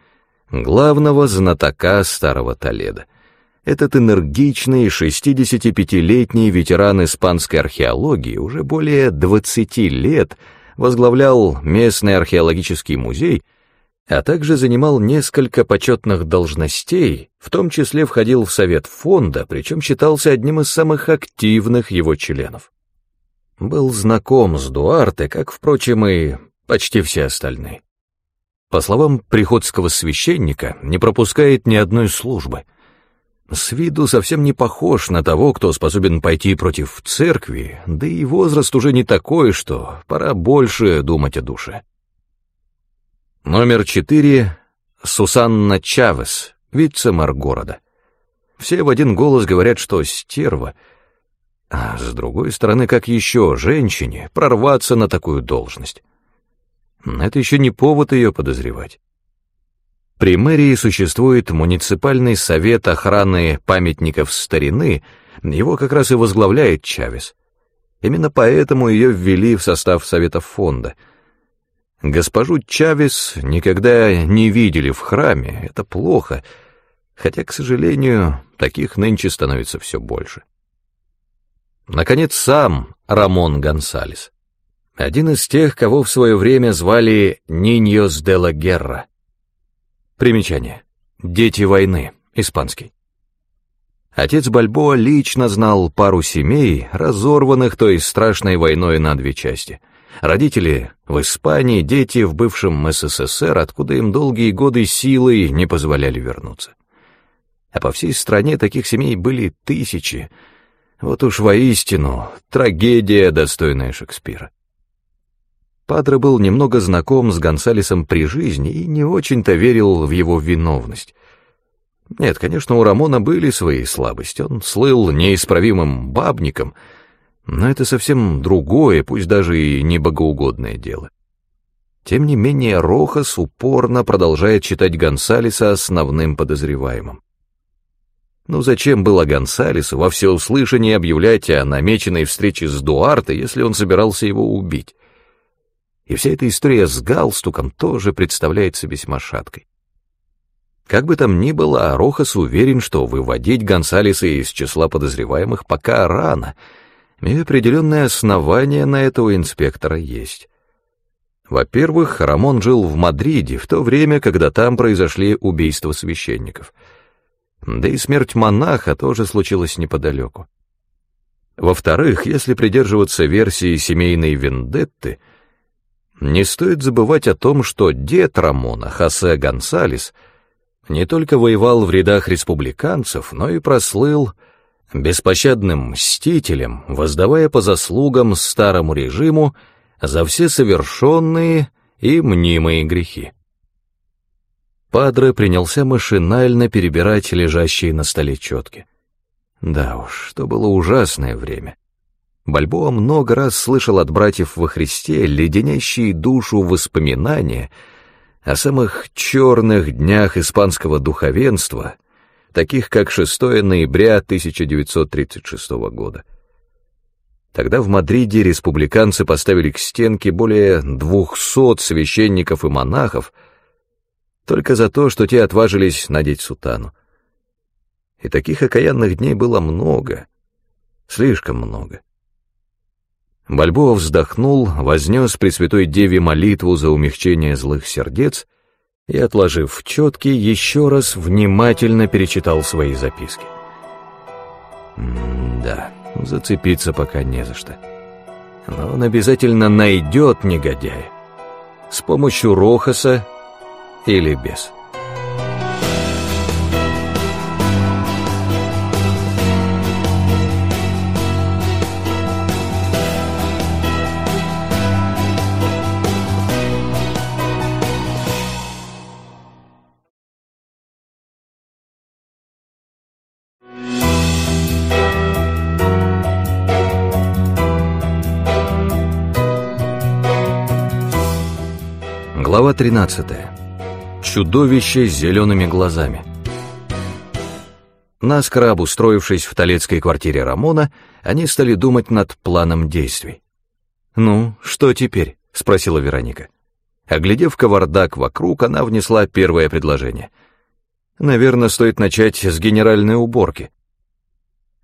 главного знатока старого Толеда. Этот энергичный 65-летний ветеран испанской археологии уже более 20 лет возглавлял местный археологический музей — а также занимал несколько почетных должностей, в том числе входил в совет фонда, причем считался одним из самых активных его членов. Был знаком с Дуарте, как, впрочем, и почти все остальные. По словам приходского священника, не пропускает ни одной службы. С виду совсем не похож на того, кто способен пойти против церкви, да и возраст уже не такой, что пора больше думать о душе. Номер четыре — Сусанна Чавес, вице-мэр города. Все в один голос говорят, что стерва. А с другой стороны, как еще женщине прорваться на такую должность? Это еще не повод ее подозревать. При мэрии существует муниципальный совет охраны памятников старины, его как раз и возглавляет Чавес. Именно поэтому ее ввели в состав совета фонда — Госпожу Чавес никогда не видели в храме, это плохо, хотя, к сожалению, таких нынче становится все больше. Наконец, сам Рамон Гонсалес, один из тех, кого в свое время звали Ниньос де ла Герра. Примечание. Дети войны, испанский. Отец Бальбоа лично знал пару семей, разорванных той страшной войной на две части — Родители в Испании, дети в бывшем СССР, откуда им долгие годы силой не позволяли вернуться. А по всей стране таких семей были тысячи. Вот уж воистину трагедия, достойная Шекспира. Падре был немного знаком с Гонсалесом при жизни и не очень-то верил в его виновность. Нет, конечно, у Рамона были свои слабости, он слыл неисправимым бабником — но это совсем другое, пусть даже и не богоугодное дело. Тем не менее, Рохас упорно продолжает считать Гонсалеса основным подозреваемым. Ну зачем было Гонсалесу во всеуслышание объявлять о намеченной встрече с Дуарте, если он собирался его убить? И вся эта история с галстуком тоже представляется весьма шаткой. Как бы там ни было, Рохас уверен, что выводить Гонсалеса из числа подозреваемых пока рано — и определенное основание на это у инспектора есть. Во-первых, Рамон жил в Мадриде в то время, когда там произошли убийства священников. Да и смерть монаха тоже случилась неподалеку. Во-вторых, если придерживаться версии семейной вендетты, не стоит забывать о том, что дед Рамона, Хосе Гонсалес, не только воевал в рядах республиканцев, но и прослыл беспощадным мстителем, воздавая по заслугам старому режиму за все совершенные и мнимые грехи. Падре принялся машинально перебирать лежащие на столе четки. Да уж, что было ужасное время. Бальбоа много раз слышал от братьев во Христе леденящие душу воспоминания о самых черных днях испанского духовенства — таких как 6 ноября 1936 года. Тогда в Мадриде республиканцы поставили к стенке более 200 священников и монахов только за то, что те отважились надеть сутану. И таких окаянных дней было много, слишком много. Бальбоа вздохнул, вознес Пресвятой Деве молитву за умягчение злых сердец — и, отложив четки, еще раз внимательно перечитал свои записки. да, зацепиться пока не за что. Но он обязательно найдет негодяя. С помощью Рохаса или без. 13. Чудовище с зелеными глазами. Наскоро обустроившись в талецкой квартире Рамона, они стали думать над планом действий. «Ну, что теперь?» — спросила Вероника. Оглядев кавардак вокруг, она внесла первое предложение. «Наверное, стоит начать с генеральной уборки.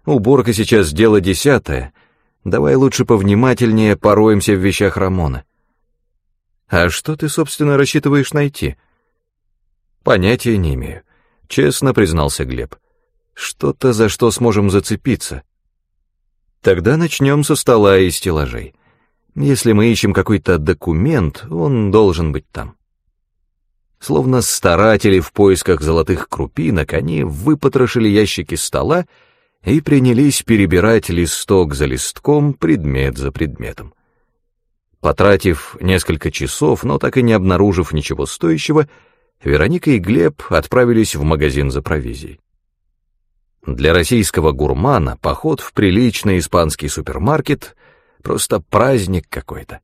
Уборка сейчас дело десятое. Давай лучше повнимательнее пороемся в вещах Рамона». «А что ты, собственно, рассчитываешь найти?» «Понятия не имею», — честно признался Глеб. «Что-то, за что сможем зацепиться». «Тогда начнем со стола и стеллажей. Если мы ищем какой-то документ, он должен быть там». Словно старатели в поисках золотых крупинок, они выпотрошили ящики стола и принялись перебирать листок за листком, предмет за предметом. Потратив несколько часов, но так и не обнаружив ничего стоящего, Вероника и Глеб отправились в магазин за провизией. Для российского гурмана поход в приличный испанский супермаркет — просто праздник какой-то.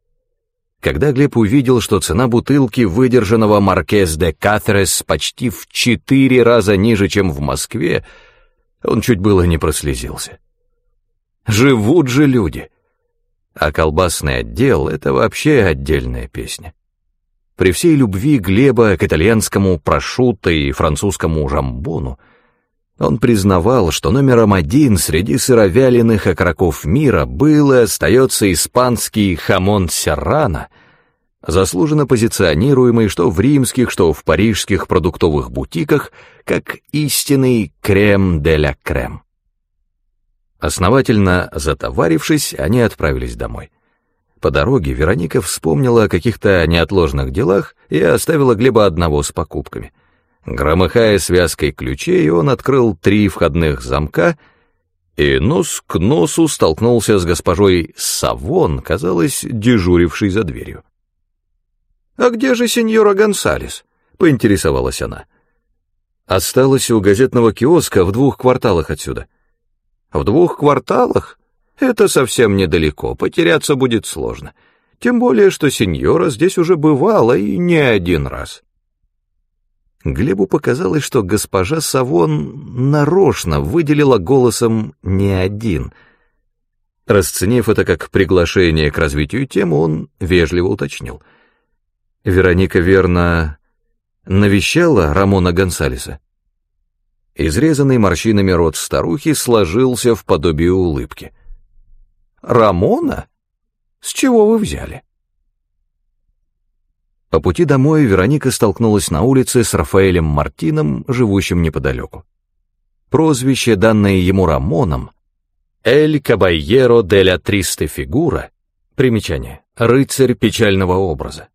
Когда Глеб увидел, что цена бутылки выдержанного Маркез де Катерес почти в четыре раза ниже, чем в Москве, он чуть было не прослезился. Живут же люди! А колбасный отдел — это вообще отдельная песня. При всей любви Глеба к итальянскому прошутто и французскому жамбону он признавал, что номером один среди сыровяленых окороков мира был и остается испанский хамон серрано, заслуженно позиционируемый что в римских, что в парижских продуктовых бутиках как истинный крем де ля крем. Основательно затоварившись, они отправились домой. По дороге Вероника вспомнила о каких-то неотложных делах и оставила Глеба одного с покупками. Громыхая связкой ключей, он открыл три входных замка и нос к носу столкнулся с госпожой Савон, казалось, дежурившей за дверью. «А где же сеньора Гонсалес?» — поинтересовалась она. «Осталась у газетного киоска в двух кварталах отсюда». В двух кварталах? Это совсем недалеко, потеряться будет сложно. Тем более, что сеньора здесь уже бывала и не один раз. Глебу показалось, что госпожа Савон нарочно выделила голосом «не один». Расценив это как приглашение к развитию темы, он вежливо уточнил. Вероника, верно, навещала Рамона Гонсалеса? Изрезанный морщинами рот старухи сложился в подобие улыбки. «Рамона? С чего вы взяли?» По пути домой Вероника столкнулась на улице с Рафаэлем Мартином, живущим неподалеку. Прозвище, данное ему Рамоном, «Эль Кабайеро де ля Тристе Фигура», примечание, «рыцарь печального образа»,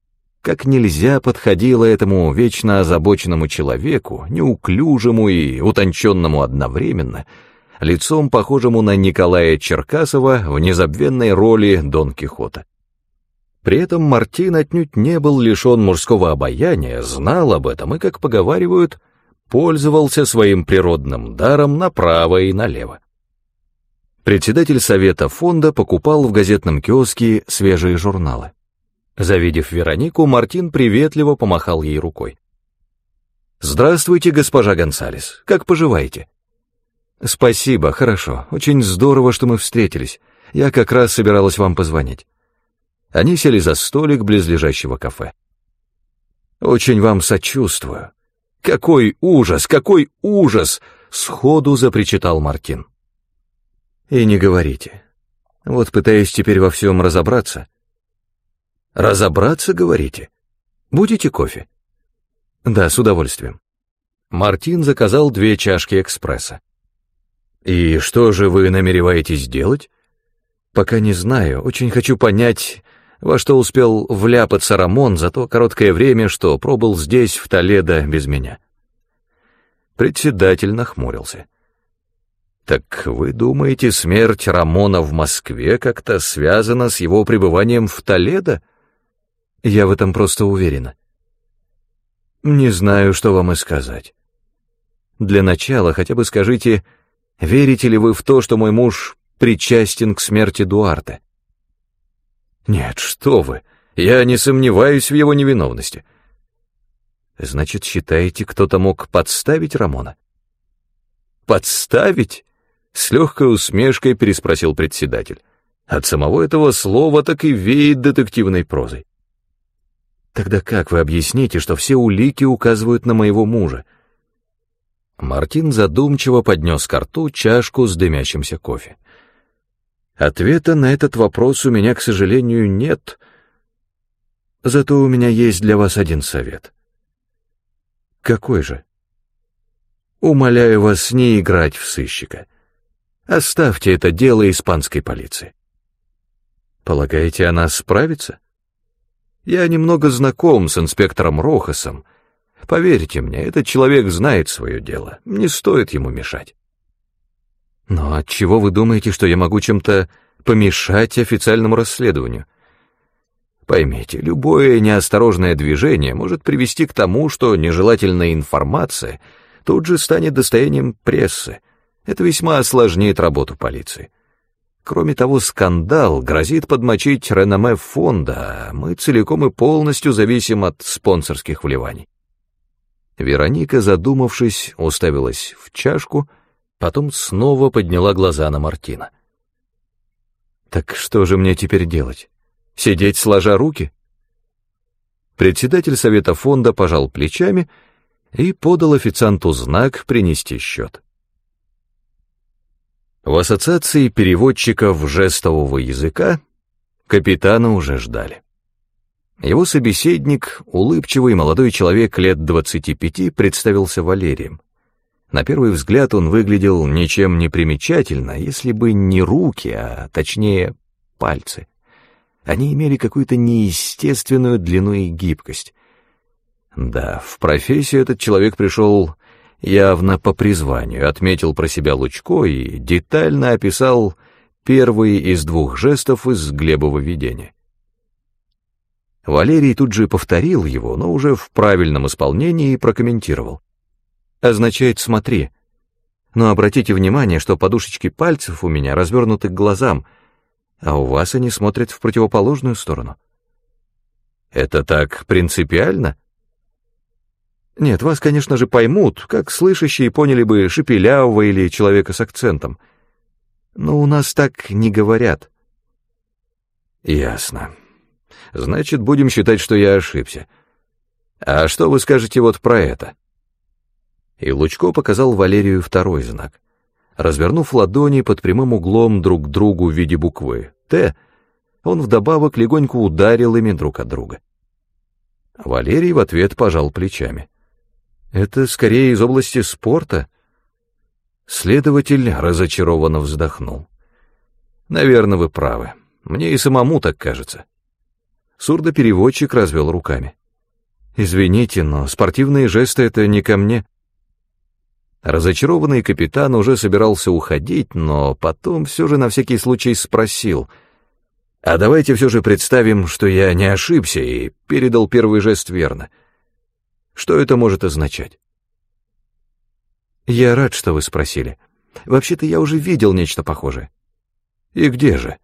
как нельзя подходило этому вечно озабоченному человеку, неуклюжему и утонченному одновременно, лицом похожему на Николая Черкасова в незабвенной роли Дон Кихота. При этом Мартин отнюдь не был лишен мужского обаяния, знал об этом и, как поговаривают, пользовался своим природным даром направо и налево. Председатель совета фонда покупал в газетном киоске свежие журналы. Завидев Веронику, Мартин приветливо помахал ей рукой. «Здравствуйте, госпожа Гонсалес. Как поживаете?» «Спасибо, хорошо. Очень здорово, что мы встретились. Я как раз собиралась вам позвонить». Они сели за столик близлежащего кафе. «Очень вам сочувствую. Какой ужас, какой ужас!» — сходу запричитал Мартин. «И не говорите. Вот пытаюсь теперь во всем разобраться». Разобраться, говорите? Будете кофе? Да, с удовольствием. Мартин заказал две чашки экспресса. И что же вы намереваетесь делать? Пока не знаю, очень хочу понять, во что успел вляпаться Рамон за то короткое время, что пробыл здесь, в Толедо, без меня. Председатель нахмурился. «Так вы думаете, смерть Рамона в Москве как-то связана с его пребыванием в Толедо?» Я в этом просто уверена. Не знаю, что вам и сказать. Для начала хотя бы скажите, верите ли вы в то, что мой муж причастен к смерти Дуарте? Нет, что вы, я не сомневаюсь в его невиновности. Значит, считаете, кто-то мог подставить Рамона? Подставить? С легкой усмешкой переспросил председатель. От самого этого слова так и веет детективной прозой. Тогда как вы объясните, что все улики указывают на моего мужа? Мартин задумчиво поднес к рту чашку с дымящимся кофе. Ответа на этот вопрос у меня, к сожалению, нет. Зато у меня есть для вас один совет. Какой же? Умоляю вас не играть в сыщика. Оставьте это дело испанской полиции. Полагаете, она справится? Я немного знаком с инспектором Рохасом, Поверьте мне, этот человек знает свое дело, не стоит ему мешать. Но от чего вы думаете, что я могу чем-то помешать официальному расследованию? Поймите, любое неосторожное движение может привести к тому, что нежелательная информация тут же станет достоянием прессы. Это весьма осложняет работу полиции. Кроме того, скандал грозит подмочить реноме фонда, а мы целиком и полностью зависим от спонсорских вливаний. Вероника, задумавшись, уставилась в чашку, потом снова подняла глаза на Мартина. «Так что же мне теперь делать? Сидеть сложа руки?» Председатель совета фонда пожал плечами и подал официанту знак принести счет. В ассоциации переводчиков жестового языка капитана уже ждали. Его собеседник, улыбчивый молодой человек лет двадцати пяти, представился Валерием. На первый взгляд он выглядел ничем не примечательно, если бы не руки, а точнее пальцы. Они имели какую-то неестественную длину и гибкость. Да, в профессию этот человек пришел явно по призванию, отметил про себя Лучко и детально описал первый из двух жестов из Глебова видения. Валерий тут же повторил его, но уже в правильном исполнении и прокомментировал. Означает «смотри». Но обратите внимание, что подушечки пальцев у меня развернуты к глазам, а у вас они смотрят в противоположную сторону. Это так принципиально? Нет, вас, конечно же, поймут, как слышащие поняли бы Шепелявого или человека с акцентом. Но у нас так не говорят. Ясно. Значит, будем считать, что я ошибся. А что вы скажете вот про это? И Лучко показал Валерию второй знак. Развернув ладони под прямым углом друг к другу в виде буквы «Т», он вдобавок легонько ударил ими друг от друга. Валерий в ответ пожал плечами. «Это скорее из области спорта». Следователь разочарованно вздохнул. «Наверное, вы правы. Мне и самому так кажется». Сурдопереводчик развел руками. «Извините, но спортивные жесты — это не ко мне». Разочарованный капитан уже собирался уходить, но потом все же на всякий случай спросил. «А давайте все же представим, что я не ошибся и передал первый жест верно. Что это может означать?» «Я рад, что вы спросили. Вообще-то я уже видел нечто похожее». «И где же?»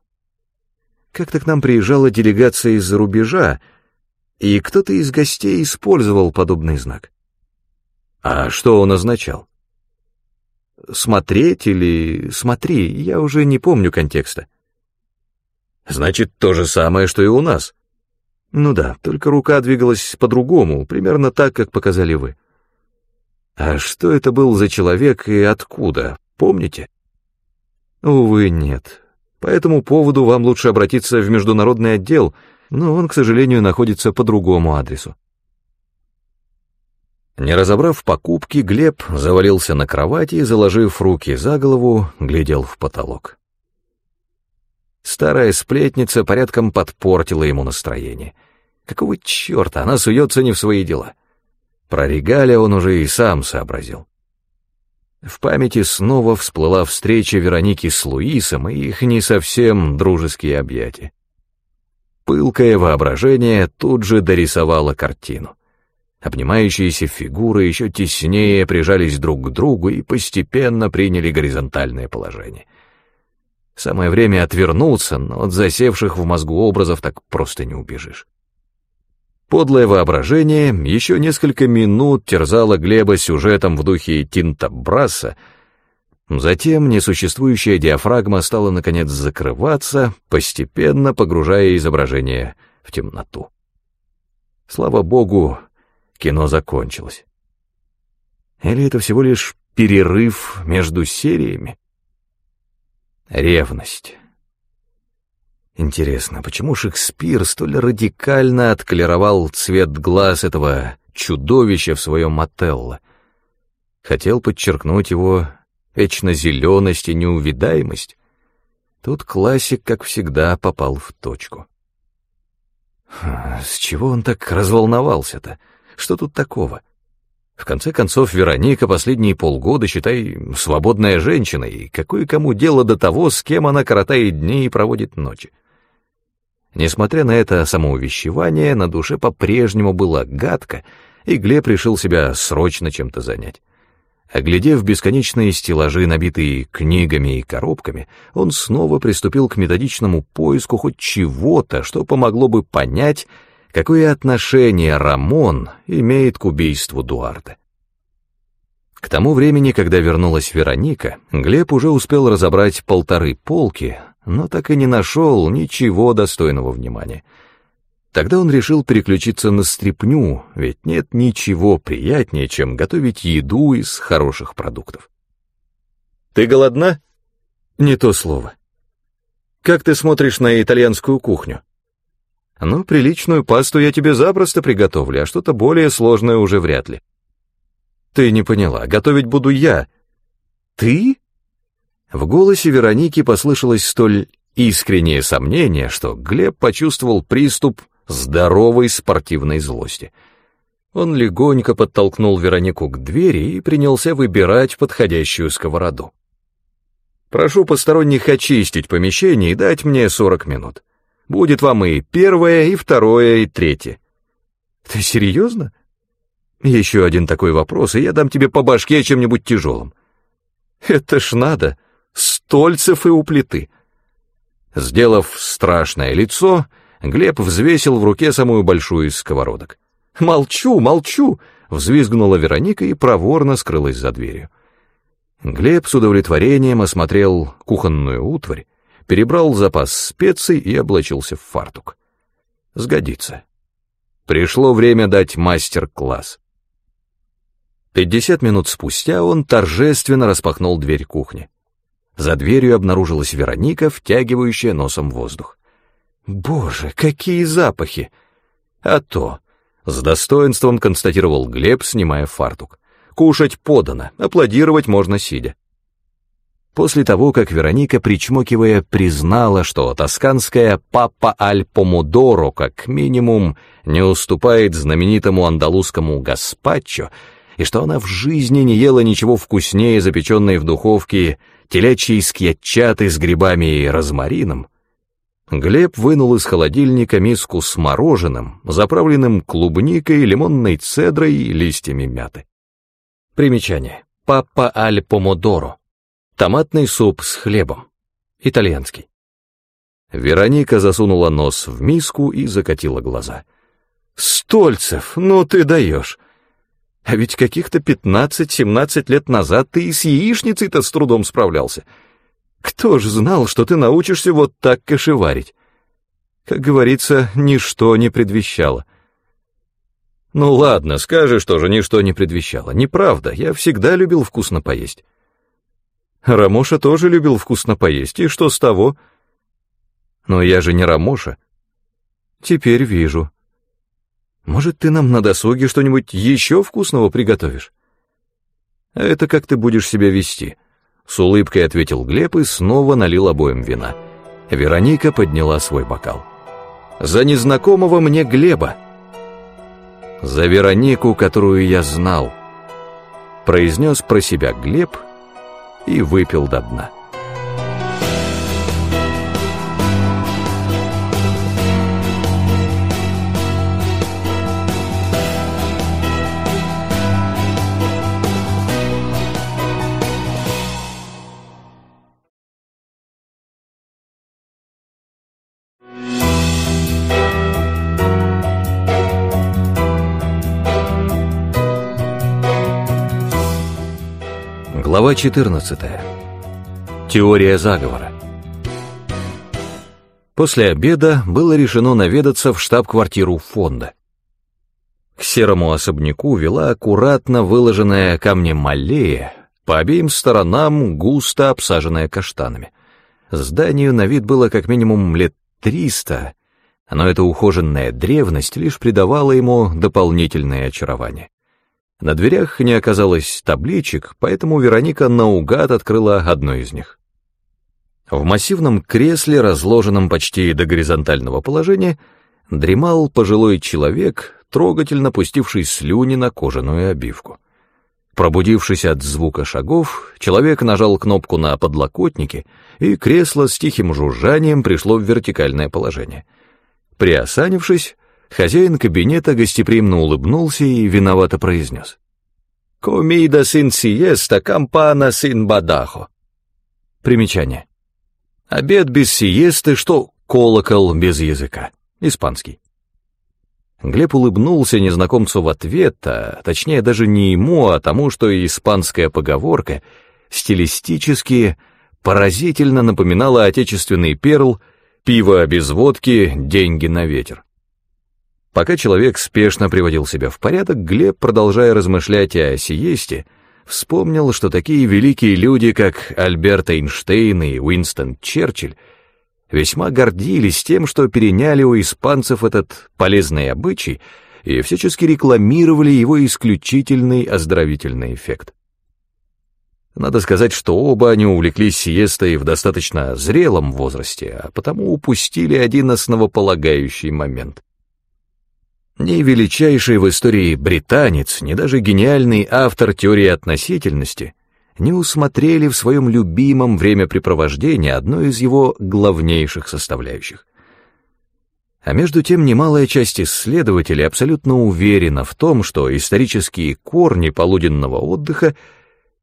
Как-то к нам приезжала делегация из-за рубежа, и кто-то из гостей использовал подобный знак. А что он означал? Смотреть или смотри, я уже не помню контекста. Значит, то же самое, что и у нас. Ну да, только рука двигалась по-другому, примерно так, как показали вы. А что это был за человек и откуда, помните? Увы, нет. По этому поводу вам лучше обратиться в международный отдел, но он, к сожалению, находится по другому адресу. Не разобрав покупки, Глеб завалился на кровати заложив руки за голову, глядел в потолок. Старая сплетница порядком подпортила ему настроение. Какого черта она суется не в свои дела? Про регалия он уже и сам сообразил. В памяти снова всплыла встреча Вероники с Луисом и их не совсем дружеские объятия. Пылкое воображение тут же дорисовало картину. Обнимающиеся фигуры еще теснее прижались друг к другу и постепенно приняли горизонтальное положение. Самое время отвернуться, но от засевших в мозгу образов так просто не убежишь. Подлое воображение еще несколько минут терзало Глеба сюжетом в духе Тинта Браса, затем несуществующая диафрагма стала наконец закрываться, постепенно погружая изображение в темноту. Слава богу, кино закончилось. Или это всего лишь перерыв между сериями? Ревность. Интересно, почему Шекспир столь радикально отколеровал цвет глаз этого чудовища в своем Отелло? Хотел подчеркнуть его вечно зеленость и неувидаемость. Тут классик, как всегда, попал в точку. С чего он так разволновался-то? Что тут такого? В конце концов, Вероника последние полгода, считай, свободная женщина, и какое кому дело до того, с кем она коротает дни и проводит ночи? Несмотря на это самоувещевание, на душе по-прежнему было гадко, и Глеб решил себя срочно чем-то занять. Оглядев бесконечные стеллажи, набитые книгами и коробками, он снова приступил к методичному поиску хоть чего-то, что помогло бы понять, какое отношение Рамон имеет к убийству Дуарта. К тому времени, когда вернулась Вероника, Глеб уже успел разобрать полторы полки, но так и не нашел ничего достойного внимания. Тогда он решил переключиться на стряпню, ведь нет ничего приятнее, чем готовить еду из хороших продуктов. «Ты голодна?» «Не то слово. Как ты смотришь на итальянскую кухню?» «Ну, приличную пасту я тебе запросто приготовлю, а что-то более сложное уже вряд ли». «Ты не поняла, готовить буду я». «Ты?» В голосе Вероники послышалось столь искреннее сомнение, что Глеб почувствовал приступ здоровой спортивной злости. Он легонько подтолкнул Веронику к двери и принялся выбирать подходящую сковороду. «Прошу посторонних очистить помещение и дать мне сорок минут. Будет вам и первое, и второе, и третье». «Ты серьезно?» «Еще один такой вопрос, и я дам тебе по башке чем-нибудь тяжелым». «Это ж надо!» стольцев и у плиты. Сделав страшное лицо, Глеб взвесил в руке самую большую из сковородок. «Молчу, молчу!» — взвизгнула Вероника и проворно скрылась за дверью. Глеб с удовлетворением осмотрел кухонную утварь, перебрал запас специй и облачился в фартук. Сгодится. Пришло время дать мастер-класс. Пятьдесят минут спустя он торжественно распахнул дверь кухни. За дверью обнаружилась Вероника, втягивающая носом воздух. «Боже, какие запахи!» «А то!» — с достоинством констатировал Глеб, снимая фартук. «Кушать подано, аплодировать можно сидя». После того, как Вероника, причмокивая, признала, что тосканская «папа аль помодоро» как минимум не уступает знаменитому андалузскому гаспачо, и что она в жизни не ела ничего вкуснее запеченной в духовке телячьей скьятчаты с грибами и розмарином, Глеб вынул из холодильника миску с мороженым, заправленным клубникой, лимонной цедрой и листьями мяты. Примечание. Папа аль помодоро. Томатный суп с хлебом. Итальянский. Вероника засунула нос в миску и закатила глаза. «Стольцев, ну ты даешь! А ведь каких-то пятнадцать-семнадцать лет назад ты и с яичницей-то с трудом справлялся. Кто ж знал, что ты научишься вот так кошеварить? Как говорится, ничто не предвещало. Ну ладно, скажешь тоже, ничто не предвещало. Неправда, я всегда любил вкусно поесть. Рамоша тоже любил вкусно поесть, и что с того? Но я же не Рамоша. Теперь вижу. Может, ты нам на досуге что-нибудь еще вкусного приготовишь? А это как ты будешь себя вести? С улыбкой ответил Глеб и снова налил обоим вина. Вероника подняла свой бокал. За незнакомого мне Глеба. За Веронику, которую я знал. Произнес про себя Глеб и выпил до дна. Глава 14. Теория заговора. После обеда было решено наведаться в штаб-квартиру фонда. К серому особняку вела аккуратно выложенная камнем аллея, по обеим сторонам густо обсаженная каштанами. Зданию на вид было как минимум лет триста, но эта ухоженная древность лишь придавала ему дополнительное очарование. На дверях не оказалось табличек, поэтому Вероника наугад открыла одну из них. В массивном кресле, разложенном почти до горизонтального положения, дремал пожилой человек, трогательно пустивший слюни на кожаную обивку. Пробудившись от звука шагов, человек нажал кнопку на подлокотнике, и кресло с тихим жужжанием пришло в вертикальное положение. Приосанившись, Хозяин кабинета гостеприимно улыбнулся и виновато произнес. «Комида син сиеста, кампана син бадахо». Примечание. Обед без сиесты, что колокол без языка. Испанский. Глеб улыбнулся незнакомцу в ответ, а точнее даже не ему, а тому, что испанская поговорка стилистически поразительно напоминала отечественный перл «пиво без водки, деньги на ветер». Пока человек спешно приводил себя в порядок, Глеб, продолжая размышлять о сиесте, вспомнил, что такие великие люди, как Альберт Эйнштейн и Уинстон Черчилль, весьма гордились тем, что переняли у испанцев этот полезный обычай и всячески рекламировали его исключительный оздоровительный эффект. Надо сказать, что оба они увлеклись сиестой в достаточно зрелом возрасте, а потому упустили один основополагающий момент — ни величайший в истории британец, ни даже гениальный автор теории относительности не усмотрели в своем любимом времяпрепровождении одной из его главнейших составляющих. А между тем немалая часть исследователей абсолютно уверена в том, что исторические корни полуденного отдыха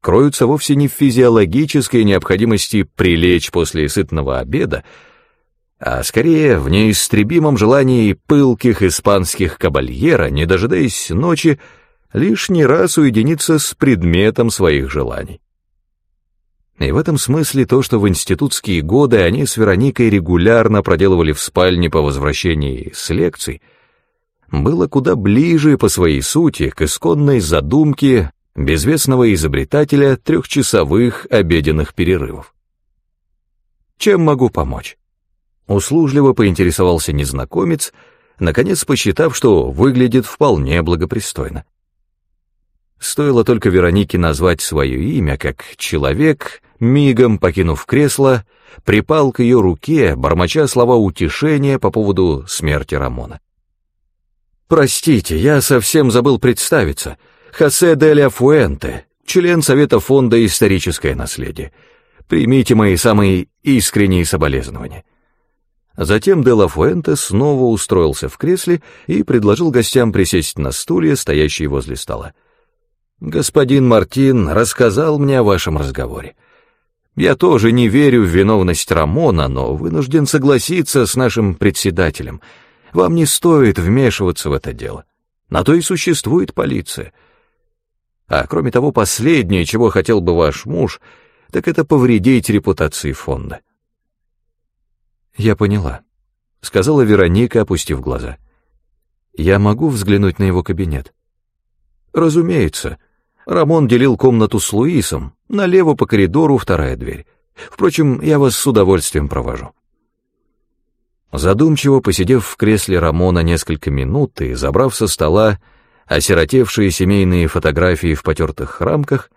кроются вовсе не в физиологической необходимости прилечь после сытного обеда, а скорее в неистребимом желании пылких испанских кабальера, не дожидаясь ночи, лишний раз уединиться с предметом своих желаний. И в этом смысле то, что в институтские годы они с Вероникой регулярно проделывали в спальне по возвращении с лекций, было куда ближе по своей сути к исконной задумке безвестного изобретателя трехчасовых обеденных перерывов. Чем могу помочь? Услужливо поинтересовался незнакомец, наконец посчитав, что выглядит вполне благопристойно. Стоило только Веронике назвать свое имя, как человек, мигом покинув кресло, припал к ее руке, бормоча слова утешения по поводу смерти Рамона. «Простите, я совсем забыл представиться. Хосе де ля Фуэнте, член Совета фонда «Историческое наследие». Примите мои самые искренние соболезнования». Затем де Ла Фуэнте снова устроился в кресле и предложил гостям присесть на стулья, стоящие возле стола. «Господин Мартин рассказал мне о вашем разговоре. Я тоже не верю в виновность Рамона, но вынужден согласиться с нашим председателем. Вам не стоит вмешиваться в это дело. На то и существует полиция. А кроме того, последнее, чего хотел бы ваш муж, так это повредить репутации фонда. «Я поняла», — сказала Вероника, опустив глаза. «Я могу взглянуть на его кабинет?» «Разумеется. Рамон делил комнату с Луисом, налево по коридору вторая дверь. Впрочем, я вас с удовольствием провожу». Задумчиво посидев в кресле Рамона несколько минут и забрав со стола осиротевшие семейные фотографии в потертых рамках,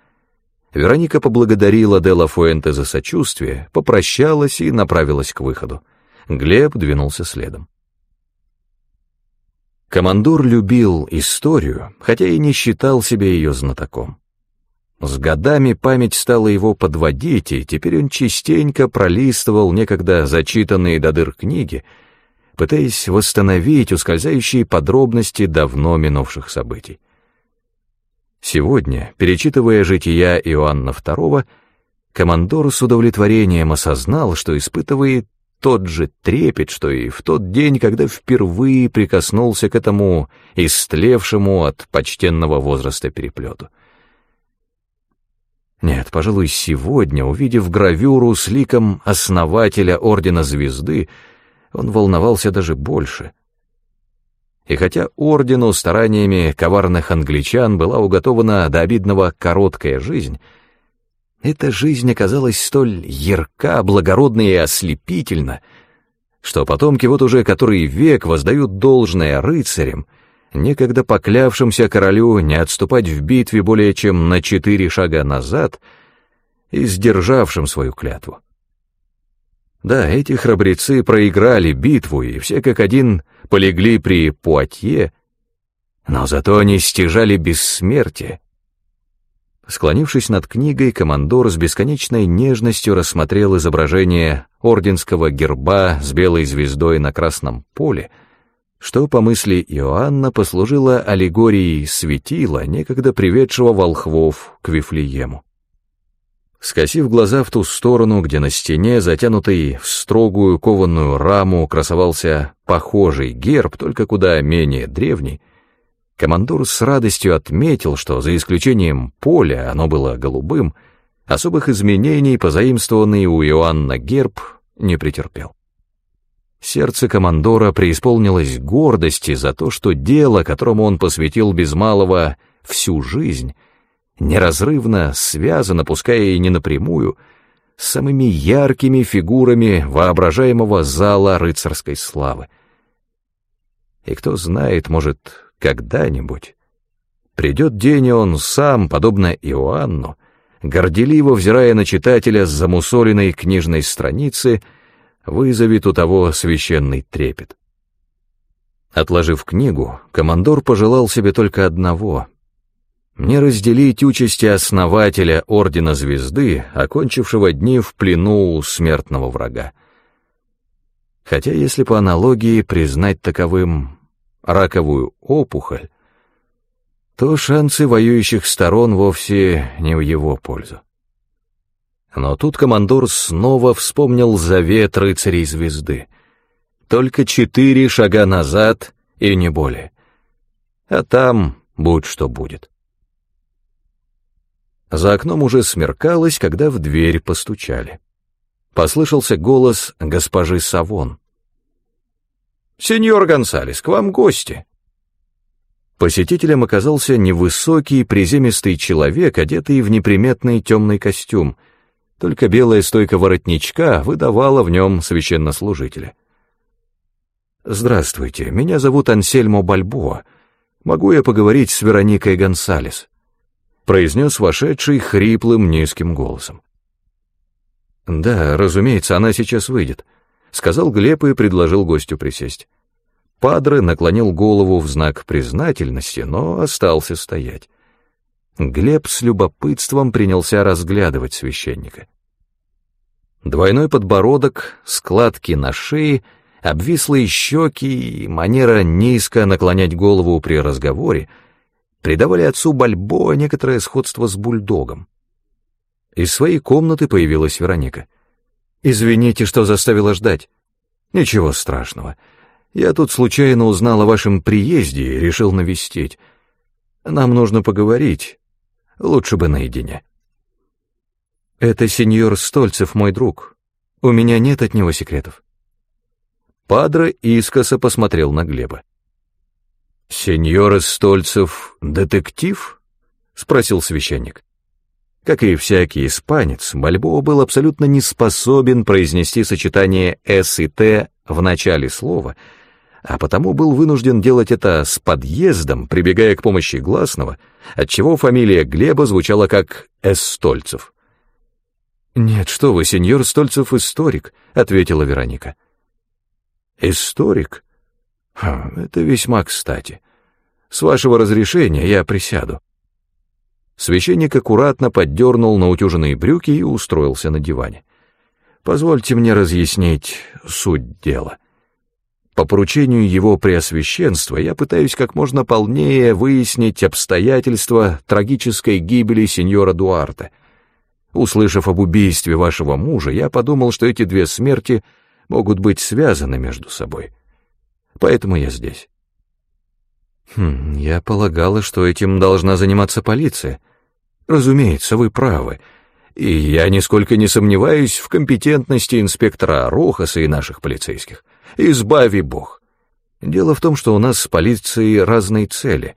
Вероника поблагодарила Дела Фуэнте за сочувствие, попрощалась и направилась к выходу. Глеб двинулся следом. Командор любил историю, хотя и не считал себя ее знатоком. С годами память стала его подводить, и теперь он частенько пролистывал некогда зачитанные до дыр книги, пытаясь восстановить ускользающие подробности давно минувших событий. Сегодня, перечитывая жития Иоанна II, командор с удовлетворением осознал, что испытывает тот же трепет, что и в тот день, когда впервые прикоснулся к этому истлевшему от почтенного возраста переплету. Нет, пожалуй, сегодня, увидев гравюру с ликом основателя Ордена Звезды, он волновался даже больше. И хотя Ордену стараниями коварных англичан была уготована до обидного короткая жизнь, эта жизнь оказалась столь ярка, благородна и ослепительна, что потомки вот уже который век воздают должное рыцарям, некогда поклявшимся королю не отступать в битве более чем на четыре шага назад и сдержавшим свою клятву. Да, эти храбрецы проиграли битву, и все как один полегли при Пуатье, но зато они стяжали бессмертие. Склонившись над книгой, командор с бесконечной нежностью рассмотрел изображение орденского герба с белой звездой на красном поле, что, по мысли Иоанна, послужило аллегорией светила, некогда приведшего волхвов к Вифлеему. Скосив глаза в ту сторону, где на стене, затянутый в строгую кованую раму, красовался похожий герб, только куда менее древний, командор с радостью отметил, что за исключением поля, оно было голубым, особых изменений, позаимствованный у Иоанна герб, не претерпел. Сердце командора преисполнилось гордости за то, что дело, которому он посвятил без малого всю жизнь, неразрывно связано, пускай и не напрямую, с самыми яркими фигурами воображаемого зала рыцарской славы. И кто знает, может, когда-нибудь придет день, и он сам, подобно Иоанну, горделиво взирая на читателя с замусоленной книжной страницы, вызовет у того священный трепет. Отложив книгу, командор пожелал себе только одного — не разделить участи основателя Ордена Звезды, окончившего дни в плену у смертного врага. Хотя, если по аналогии признать таковым раковую опухоль, то шансы воюющих сторон вовсе не в его пользу. Но тут командор снова вспомнил завет рыцарей звезды. Только четыре шага назад и не более. А там будь что будет. За окном уже смеркалось, когда в дверь постучали. Послышался голос госпожи Савон. «Сеньор Гонсалес, к вам гости!» Посетителем оказался невысокий, приземистый человек, одетый в неприметный темный костюм — только белая стойка воротничка выдавала в нем священнослужителя. «Здравствуйте, меня зовут Ансельмо Бальбоа. Могу я поговорить с Вероникой Гонсалес?» — произнес вошедший хриплым низким голосом. «Да, разумеется, она сейчас выйдет», — сказал Глеб и предложил гостю присесть. Падре наклонил голову в знак признательности, но остался стоять. Глеб с любопытством принялся разглядывать священника. Двойной подбородок, складки на шее, обвислые щеки и манера низко наклонять голову при разговоре придавали отцу Бальбоа некоторое сходство с бульдогом. Из своей комнаты появилась Вероника. «Извините, что заставила ждать. Ничего страшного. Я тут случайно узнал о вашем приезде и решил навестить. Нам нужно поговорить. Лучше бы наедине». «Это сеньор Стольцев, мой друг. У меня нет от него секретов». Падре искоса посмотрел на Глеба. «Сеньор Стольцев — детектив?» — спросил священник. Как и всякий испанец, Бальбоа был абсолютно не способен произнести сочетание «с» и «т» в начале слова, а потому был вынужден делать это с подъездом, прибегая к помощи гласного, отчего фамилия Глеба звучала как «Эстольцев». «Нет, что вы, сеньор Стольцев историк», — ответила Вероника. «Историк? Ха, это весьма кстати. С вашего разрешения я присяду». Священник аккуратно поддернул наутюженные брюки и устроился на диване. «Позвольте мне разъяснить суть дела. По поручению его преосвященства я пытаюсь как можно полнее выяснить обстоятельства трагической гибели сеньора Дуарта — Услышав об убийстве вашего мужа, я подумал, что эти две смерти могут быть связаны между собой. Поэтому я здесь. Хм, я полагала, что этим должна заниматься полиция. Разумеется, вы правы. И я нисколько не сомневаюсь в компетентности инспектора Рохаса и наших полицейских. Избави бог. Дело в том, что у нас с полицией разные цели.